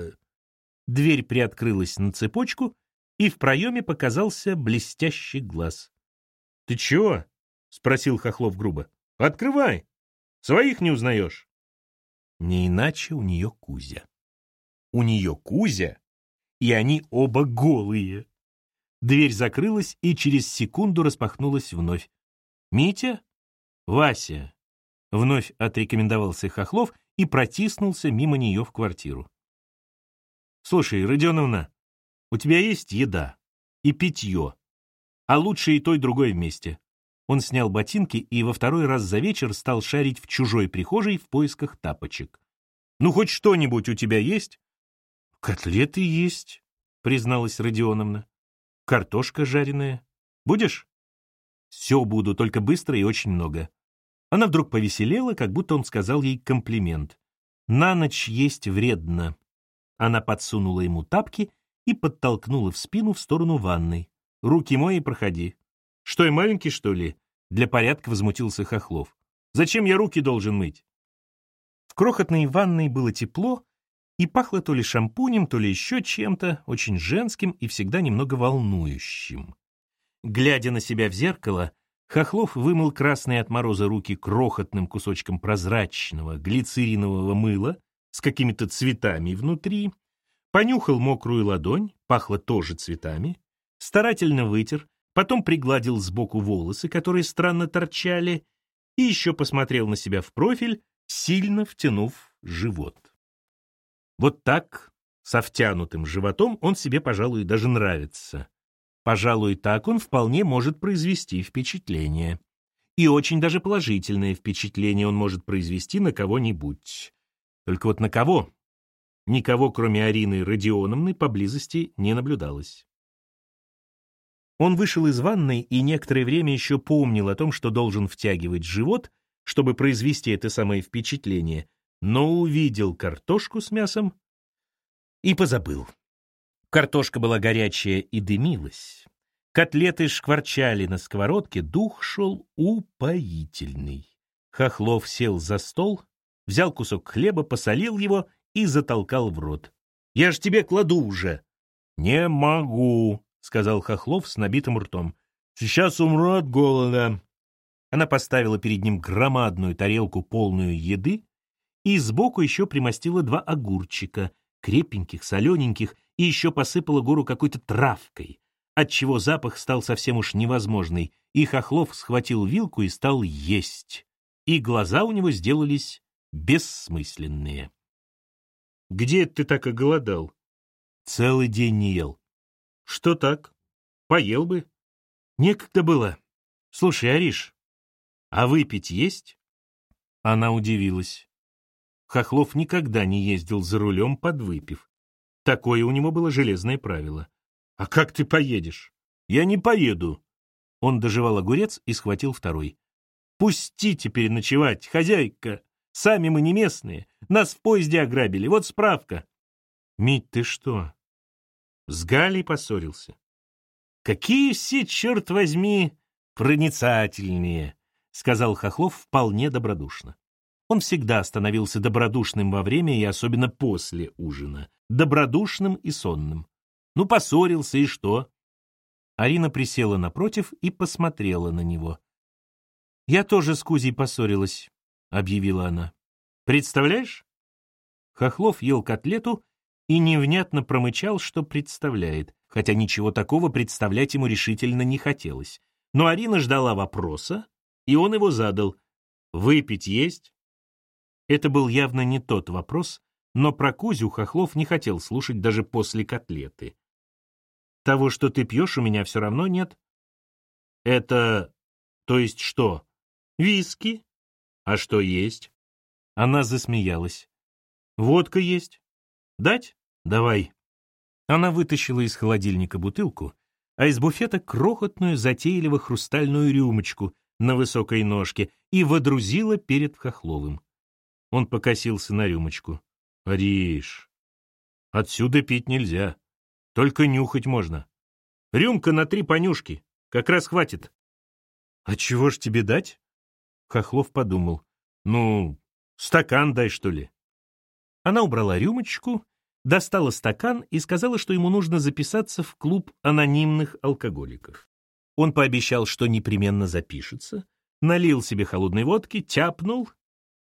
Дверь приоткрылась на цепочку, и в проеме показался блестящий глаз. — Ты чего? — спросил Хохлов грубо. — Открывай. Своих не узнаешь. Не иначе у нее Кузя. У нее Кузя, и они оба голые. Дверь закрылась и через секунду распахнулась вновь. «Митя? Вася!» Вновь отрекомендовался Хохлов и протиснулся мимо нее в квартиру. Слушай, Родионовна, у тебя есть еда и питье, а лучше и то, и другое вместе. Он снял ботинки и во второй раз за вечер стал шарить в чужой прихожей в поисках тапочек. «Ну, хоть что-нибудь у тебя есть?» «Котлеты есть», — призналась Родионовна. «Картошка жареная. Будешь?» «Все буду, только быстро и очень много». Она вдруг повеселела, как будто он сказал ей комплимент. «На ночь есть вредно», она подсунула ему тапки и подтолкнула в спину в сторону ванной. «Руки мой и проходи». «Что, я маленький, что ли?» Для порядка возмутился Хохлов. «Зачем я руки должен мыть?» В крохотной ванной было тепло, и пахло то ли шампунем, то ли еще чем-то, очень женским и всегда немного волнующим. Глядя на себя в зеркало, Хохлов вымыл красные от мороза руки крохотным кусочком прозрачного глицеринового мыла, с какими-то цветами внутри, понюхал мокрую ладонь, пахло тоже цветами, старательно вытер, потом пригладил сбоку волосы, которые странно торчали, и еще посмотрел на себя в профиль, сильно втянув живот. Вот так, со втянутым животом, он себе, пожалуй, даже нравится. Пожалуй, так он вполне может произвести впечатление. И очень даже положительное впечатление он может произвести на кого-нибудь. Только вот на кого? Никого, кроме Арины Родионовны, поблизости не наблюдалось. Он вышел из ванной и некоторое время еще помнил о том, что должен втягивать живот, чтобы произвести это самое впечатление, но увидел картошку с мясом и позабыл. Картошка была горячая и дымилась. Котлеты шкварчали на сковородке, дух шел упоительный. Хохлов сел за стол, взял кусок хлеба, посолил его и затолкал в рот. «Я ж тебе кладу уже!» «Не могу», — сказал Хохлов с набитым ртом. «Сейчас умру от голода». Она поставила перед ним громадную тарелку, полную еды, и сбоку еще примостила два огурчика, крепеньких, солененьких, и еще посыпала гору какой-то травкой, отчего запах стал совсем уж невозможный, и Хохлов схватил вилку и стал есть, и глаза у него сделались бессмысленные. «Где ты так оголодал?» «Целый день не ел». «Что так? Поел бы». «Некогда было. Слушай, Ариш, а выпить есть?» Она удивилась. Хохлов никогда не ездил за рулем, подвыпив. Такое у него было железное правило. «А как ты поедешь?» «Я не поеду». Он доживал огурец и схватил второй. «Пустите переночевать, хозяйка! Сами мы не местные. Нас в поезде ограбили. Вот справка». «Мить, ты что?» С Галей поссорился. «Какие все, черт возьми, проницательные!» — сказал Хохлов вполне добродушно. Он всегда становился добродушным во время и особенно после ужина. Добродушным и сонным. Ну, поссорился, и что? Арина присела напротив и посмотрела на него. «Я тоже с Кузей поссорилась», — объявила она. «Представляешь?» Хохлов ел котлету и невнятно промычал, что представляет, хотя ничего такого представлять ему решительно не хотелось. Но Арина ждала вопроса, и он его задал. «Выпить есть?» Это был явно не тот вопрос, но про Кузю Хохлов не хотел слушать даже после котлеты. «Того, что ты пьешь, у меня все равно нет». «Это... то есть что? Виски? А что есть?» Она засмеялась. «Водка есть. Дать? Давай». Она вытащила из холодильника бутылку, а из буфета крохотную затейливо хрустальную рюмочку на высокой ножке и водрузила перед Хохловым. Он покосился на рюмочку. «Ариш, отсюда пить нельзя. Только нюхать можно. Рюмка на три понюшки. Как раз хватит». «А чего ж тебе дать?» Хохлов подумал. «Ну, стакан дай, что ли». Она убрала рюмочку, достала стакан и сказала, что ему нужно записаться в клуб анонимных алкоголиков. Он пообещал, что непременно запишется, налил себе холодной водки, тяпнул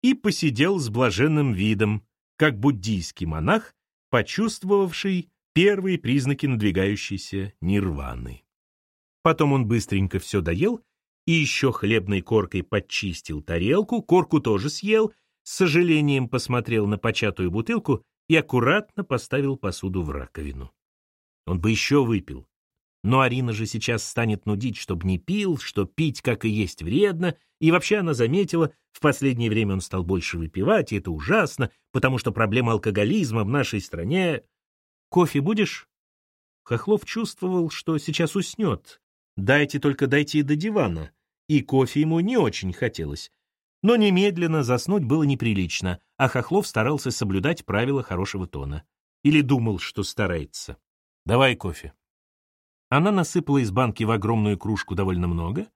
и посидел с блаженным видом, как буддийский монах, почувствовавший первые признаки надвигающейся нирваны. Потом он быстренько все доел и еще хлебной коркой подчистил тарелку, корку тоже съел, с сожалением посмотрел на початую бутылку и аккуратно поставил посуду в раковину. Он бы еще выпил. Но Арина же сейчас станет нудить, чтобы не пил, что пить, как и есть, вредно, и вообще она заметила, в последнее время он стал больше выпивать, и это ужасно, потому что проблема алкоголизма в нашей стране... Кофе будешь? Хохлов чувствовал, что сейчас уснет. Дайте только дойти до дивана. И кофе ему не очень хотелось. Но немедленно заснуть было неприлично, а Хохлов старался соблюдать правила хорошего тона. Или думал, что старается. «Давай кофе». Она насыпала из банки в огромную кружку довольно много,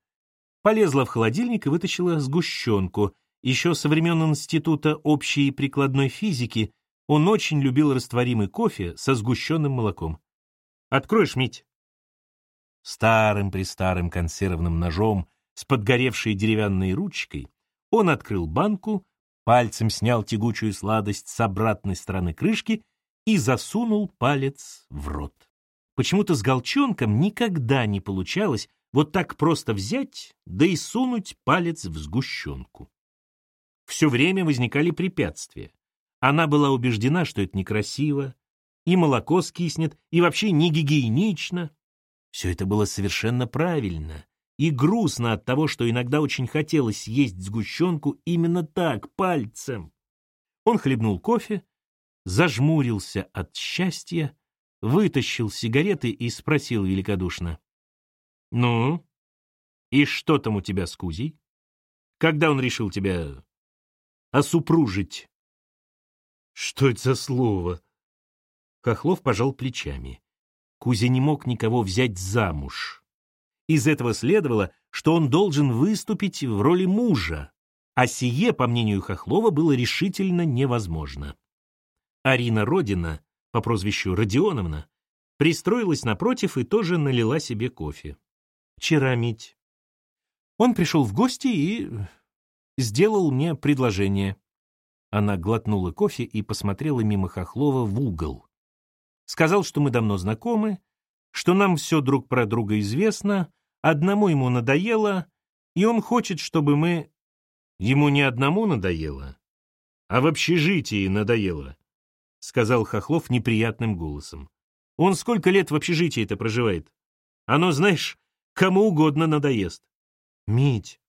полезла в холодильник и вытащила сгущенку. Еще со времен Института общей и прикладной физики он очень любил растворимый кофе со сгущенным молоком. «Откроешь, Мить?» Старым-престарым консервным ножом с подгоревшей деревянной ручкой он открыл банку, пальцем снял тягучую сладость с обратной стороны крышки и засунул палец в рот. Почему-то с Голчонком никогда не получалось, вот так просто взять, да и сунуть палец в сгущенку. Все время возникали препятствия. Она была убеждена, что это некрасиво, и молоко скиснет, и вообще не гигиенично. Все это было совершенно правильно, и грустно от того, что иногда очень хотелось есть сгущенку именно так, пальцем. Он хлебнул кофе, зажмурился от счастья, вытащил сигареты и спросил великодушно. «Ну, и что там у тебя с Кузей? Когда он решил тебя осупружить?» «Что это за слово?» Хохлов пожал плечами. Кузя не мог никого взять замуж. Из этого следовало, что он должен выступить в роли мужа, а сие, по мнению Хохлова, было решительно невозможно. Арина Родина, по прозвищу Родионовна, пристроилась напротив и тоже налила себе кофе. Вчера, Мить. Он пришел в гости и сделал мне предложение. Она глотнула кофе и посмотрела мимо Хохлова в угол. Сказал, что мы давно знакомы, что нам все друг про друга известно, одному ему надоело, и он хочет, чтобы мы... Ему не одному надоело, а в общежитии надоело, сказал Хохлов неприятным голосом. Он сколько лет в общежитии это проживает? Оно, знаешь, кому угодно надоест. Мить,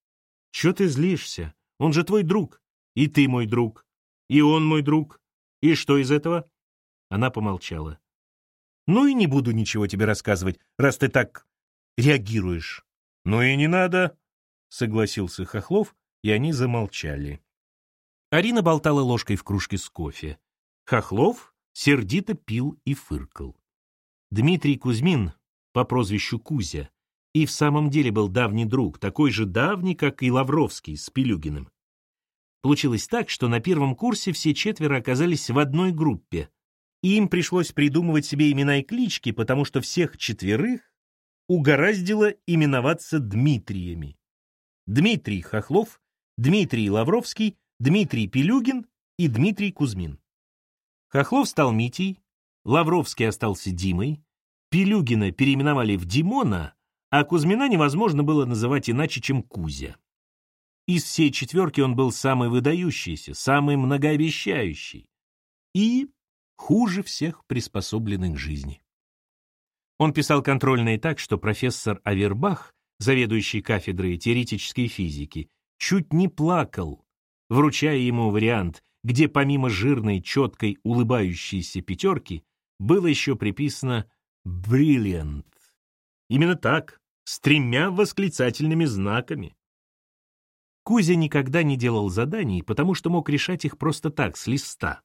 что ты злишься? Он же твой друг, и ты мой друг, и он мой друг. И что из этого? Она помолчала. Ну и не буду ничего тебе рассказывать, раз ты так реагируешь. Ну и не надо, согласился Хохлов, и они замолчали. Арина болтала ложкой в кружке с кофе. Хохлов сердито пил и фыркал. Дмитрий Кузьмин, по прозвищу Кузя, и в самом деле был давний друг, такой же давний, как и Лавровский с Пилюгиным. Получилось так, что на первом курсе все четверо оказались в одной группе, и им пришлось придумывать себе имена и клички, потому что всех четверых угораздило именоваться Дмитриями. Дмитрий Хохлов, Дмитрий Лавровский, Дмитрий Пилюгин и Дмитрий Кузьмин. Хохлов стал Митей, Лавровский остался Димой, Пилюгина переименовали в Димона, а Кузьмина невозможно было называть иначе, чем Кузя. Из всей четверки он был самый выдающийся, самый многообещающий. И хуже всех приспособленных к жизни. Он писал контрольные так, что профессор Авербах, заведующий кафедрой теоретической физики, чуть не плакал, вручая ему вариант, где помимо жирной, четкой, улыбающейся пятерки было еще приписано «brilliant». Именно так, с тремя восклицательными знаками. Кузя никогда не делал заданий, потому что мог решать их просто так, с листа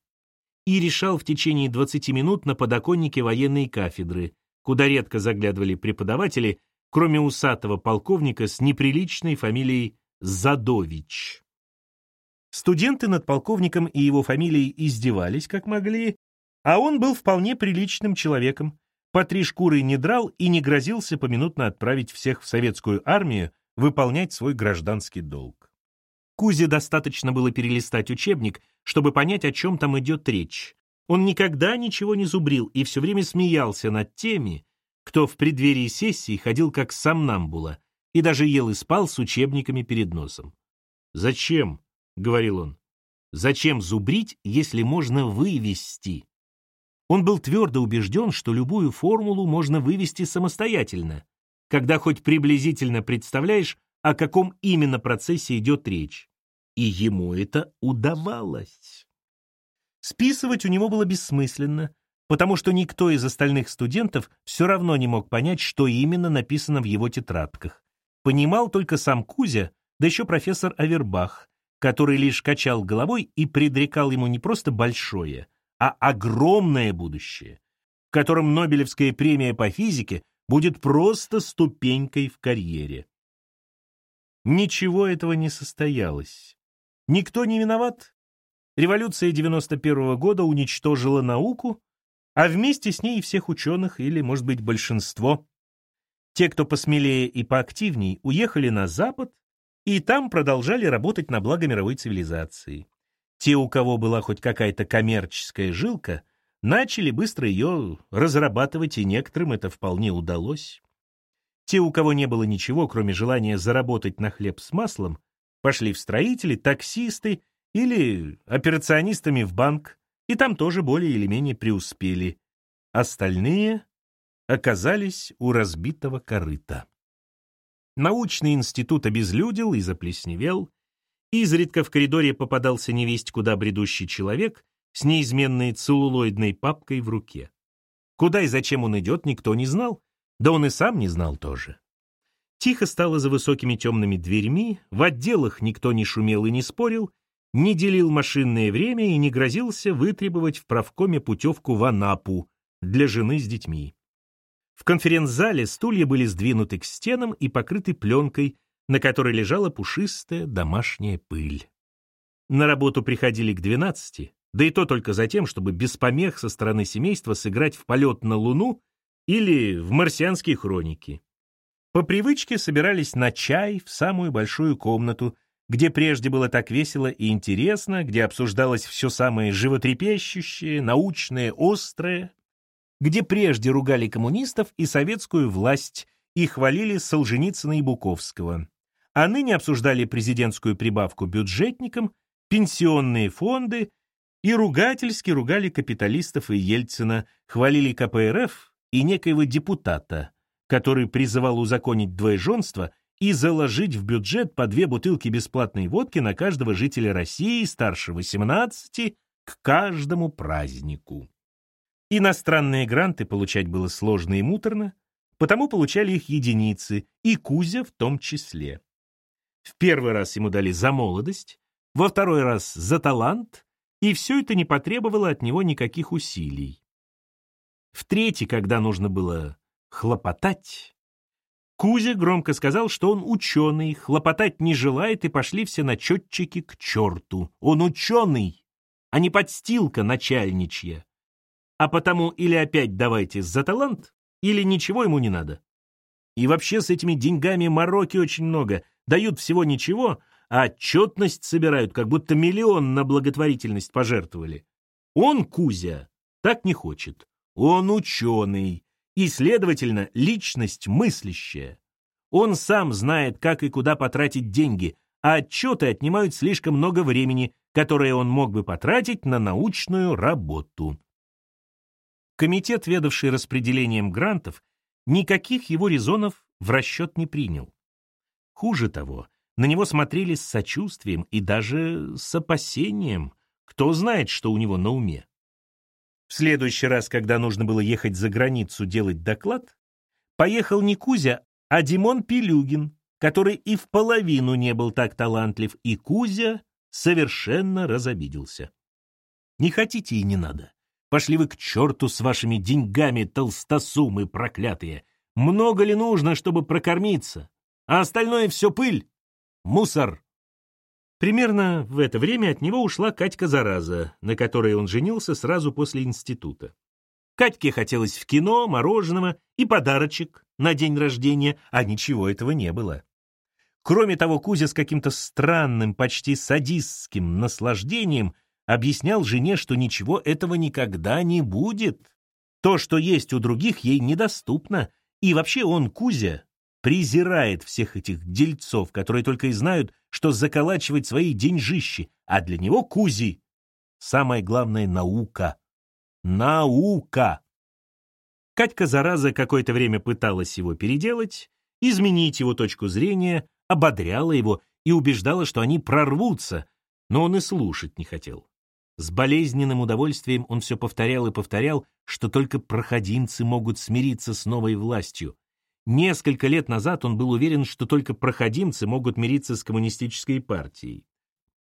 и решал в течение 20 минут на подоконнике военной кафедры, куда редко заглядывали преподаватели, кроме усатого полковника с неприличной фамилией Задович. Студенты над полковником и его фамилией издевались, как могли, а он был вполне приличным человеком, по три шкуры не драл и не грозился поминутно отправить всех в советскую армию выполнять свой гражданский долг. Кузе достаточно было перелистать учебник, чтобы понять, о чем там идет речь. Он никогда ничего не зубрил и все время смеялся над теми, кто в преддверии сессии ходил как сомнамбула и даже ел и спал с учебниками перед носом. «Зачем?» — говорил он. «Зачем зубрить, если можно вывести?» Он был твердо убежден, что любую формулу можно вывести самостоятельно, когда хоть приблизительно представляешь, о каком именно процессе идет речь. И ему это удавалось. Списывать у него было бессмысленно, потому что никто из остальных студентов все равно не мог понять, что именно написано в его тетрадках. Понимал только сам Кузя, да еще профессор Авербах, который лишь качал головой и предрекал ему не просто большое, а огромное будущее, в котором Нобелевская премия по физике будет просто ступенькой в карьере. Ничего этого не состоялось. Никто не виноват. Революция 91 -го года уничтожила науку, а вместе с ней и всех ученых, или, может быть, большинство. Те, кто посмелее и поактивней, уехали на Запад и там продолжали работать на благо мировой цивилизации. Те, у кого была хоть какая-то коммерческая жилка, начали быстро ее разрабатывать, и некоторым это вполне удалось. Те, у кого не было ничего, кроме желания заработать на хлеб с маслом, пошли в строители, таксисты или операционистами в банк, и там тоже более или менее преуспели. Остальные оказались у разбитого корыта. Научный институт обезлюдил и заплесневел, изредка в коридоре попадался невесть куда бредущий человек с неизменной целлулоидной папкой в руке. Куда и зачем он идет, никто не знал, да он и сам не знал тоже. Тихо стало за высокими темными дверьми, в отделах никто не шумел и не спорил, не делил машинное время и не грозился вытребовать в правкоме путевку в Анапу для жены с детьми. В конференц-зале стулья были сдвинуты к стенам и покрыты пленкой, на которой лежала пушистая домашняя пыль. На работу приходили к 12, да и то только за тем, чтобы без помех со стороны семейства сыграть в полет на Луну или в марсианские хроники. По привычке собирались на чай в самую большую комнату, где прежде было так весело и интересно, где обсуждалось все самое животрепещущее, научное, острое, где прежде ругали коммунистов и советскую власть и хвалили Солженицына и Буковского, а ныне обсуждали президентскую прибавку бюджетникам, пенсионные фонды и ругательски ругали капиталистов и Ельцина, хвалили КПРФ и некоего депутата, который призывал узаконить двоеженство и заложить в бюджет по две бутылки бесплатной водки на каждого жителя России старше 18 к каждому празднику. Иностранные гранты получать было сложно и муторно, потому получали их единицы, и Кузя в том числе. В первый раз ему дали за молодость, во второй раз за талант, и все это не потребовало от него никаких усилий. В третий, когда нужно было хлопотать, Кузя громко сказал, что он ученый, хлопотать не желает, и пошли все начетчики к черту. Он ученый, а не подстилка начальничья. А потому или опять давайте за талант, или ничего ему не надо. И вообще с этими деньгами мороки очень много. Дают всего ничего, а отчетность собирают, как будто миллион на благотворительность пожертвовали. Он, Кузя, так не хочет. Он ученый и, следовательно, личность мыслящая. Он сам знает, как и куда потратить деньги, а отчеты отнимают слишком много времени, которое он мог бы потратить на научную работу. Комитет, ведавший распределением грантов, никаких его резонов в расчет не принял. Хуже того, на него смотрели с сочувствием и даже с опасением. Кто знает, что у него на уме. Следующий раз, когда нужно было ехать за границу делать доклад, поехал не Кузя, а Димон Пилюгин, который и в половину не был так талантлив, и Кузя совершенно разобиделся. Не хотите и не надо. Пошли вы к черту с вашими деньгами, толстосумы проклятые. Много ли нужно, чтобы прокормиться? А остальное все пыль, мусор. Примерно в это время от него ушла Катька Зараза, на которой он женился сразу после института. Катьке хотелось в кино, мороженого и подарочек на день рождения, а ничего этого не было. Кроме того, Кузя с каким-то странным, почти садистским наслаждением объяснял жене, что ничего этого никогда не будет. То, что есть у других, ей недоступно. И вообще он, Кузя, презирает всех этих дельцов, которые только и знают, что заколачивать свои деньжищи, а для него Кузи — самое главное — наука. Наука! Катька, зараза, какое-то время пыталась его переделать, изменить его точку зрения, ободряла его и убеждала, что они прорвутся, но он и слушать не хотел. С болезненным удовольствием он все повторял и повторял, что только проходимцы могут смириться с новой властью. Несколько лет назад он был уверен, что только проходимцы могут мириться с коммунистической партией.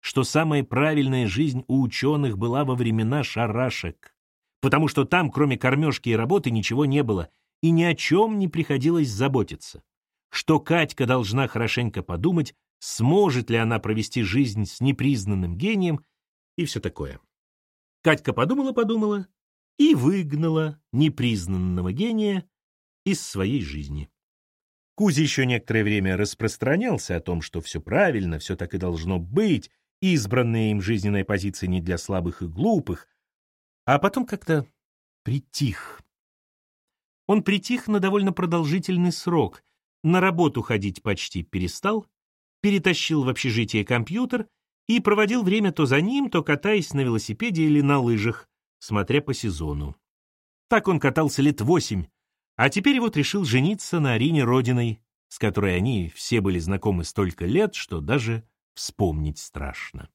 Что самая правильная жизнь у ученых была во времена шарашек. Потому что там, кроме кормежки и работы, ничего не было, и ни о чем не приходилось заботиться. Что Катька должна хорошенько подумать, сможет ли она провести жизнь с непризнанным гением и все такое. Катька подумала-подумала и выгнала непризнанного гения из своей жизни. Кузя еще некоторое время распространялся о том, что все правильно, все так и должно быть, избранная им жизненная позиция не для слабых и глупых, а потом как-то притих. Он притих на довольно продолжительный срок, на работу ходить почти перестал, перетащил в общежитие компьютер и проводил время то за ним, то катаясь на велосипеде или на лыжах, смотря по сезону. Так он катался лет восемь, а теперь вот решил жениться на Арине Родиной, с которой они все были знакомы столько лет, что даже вспомнить страшно.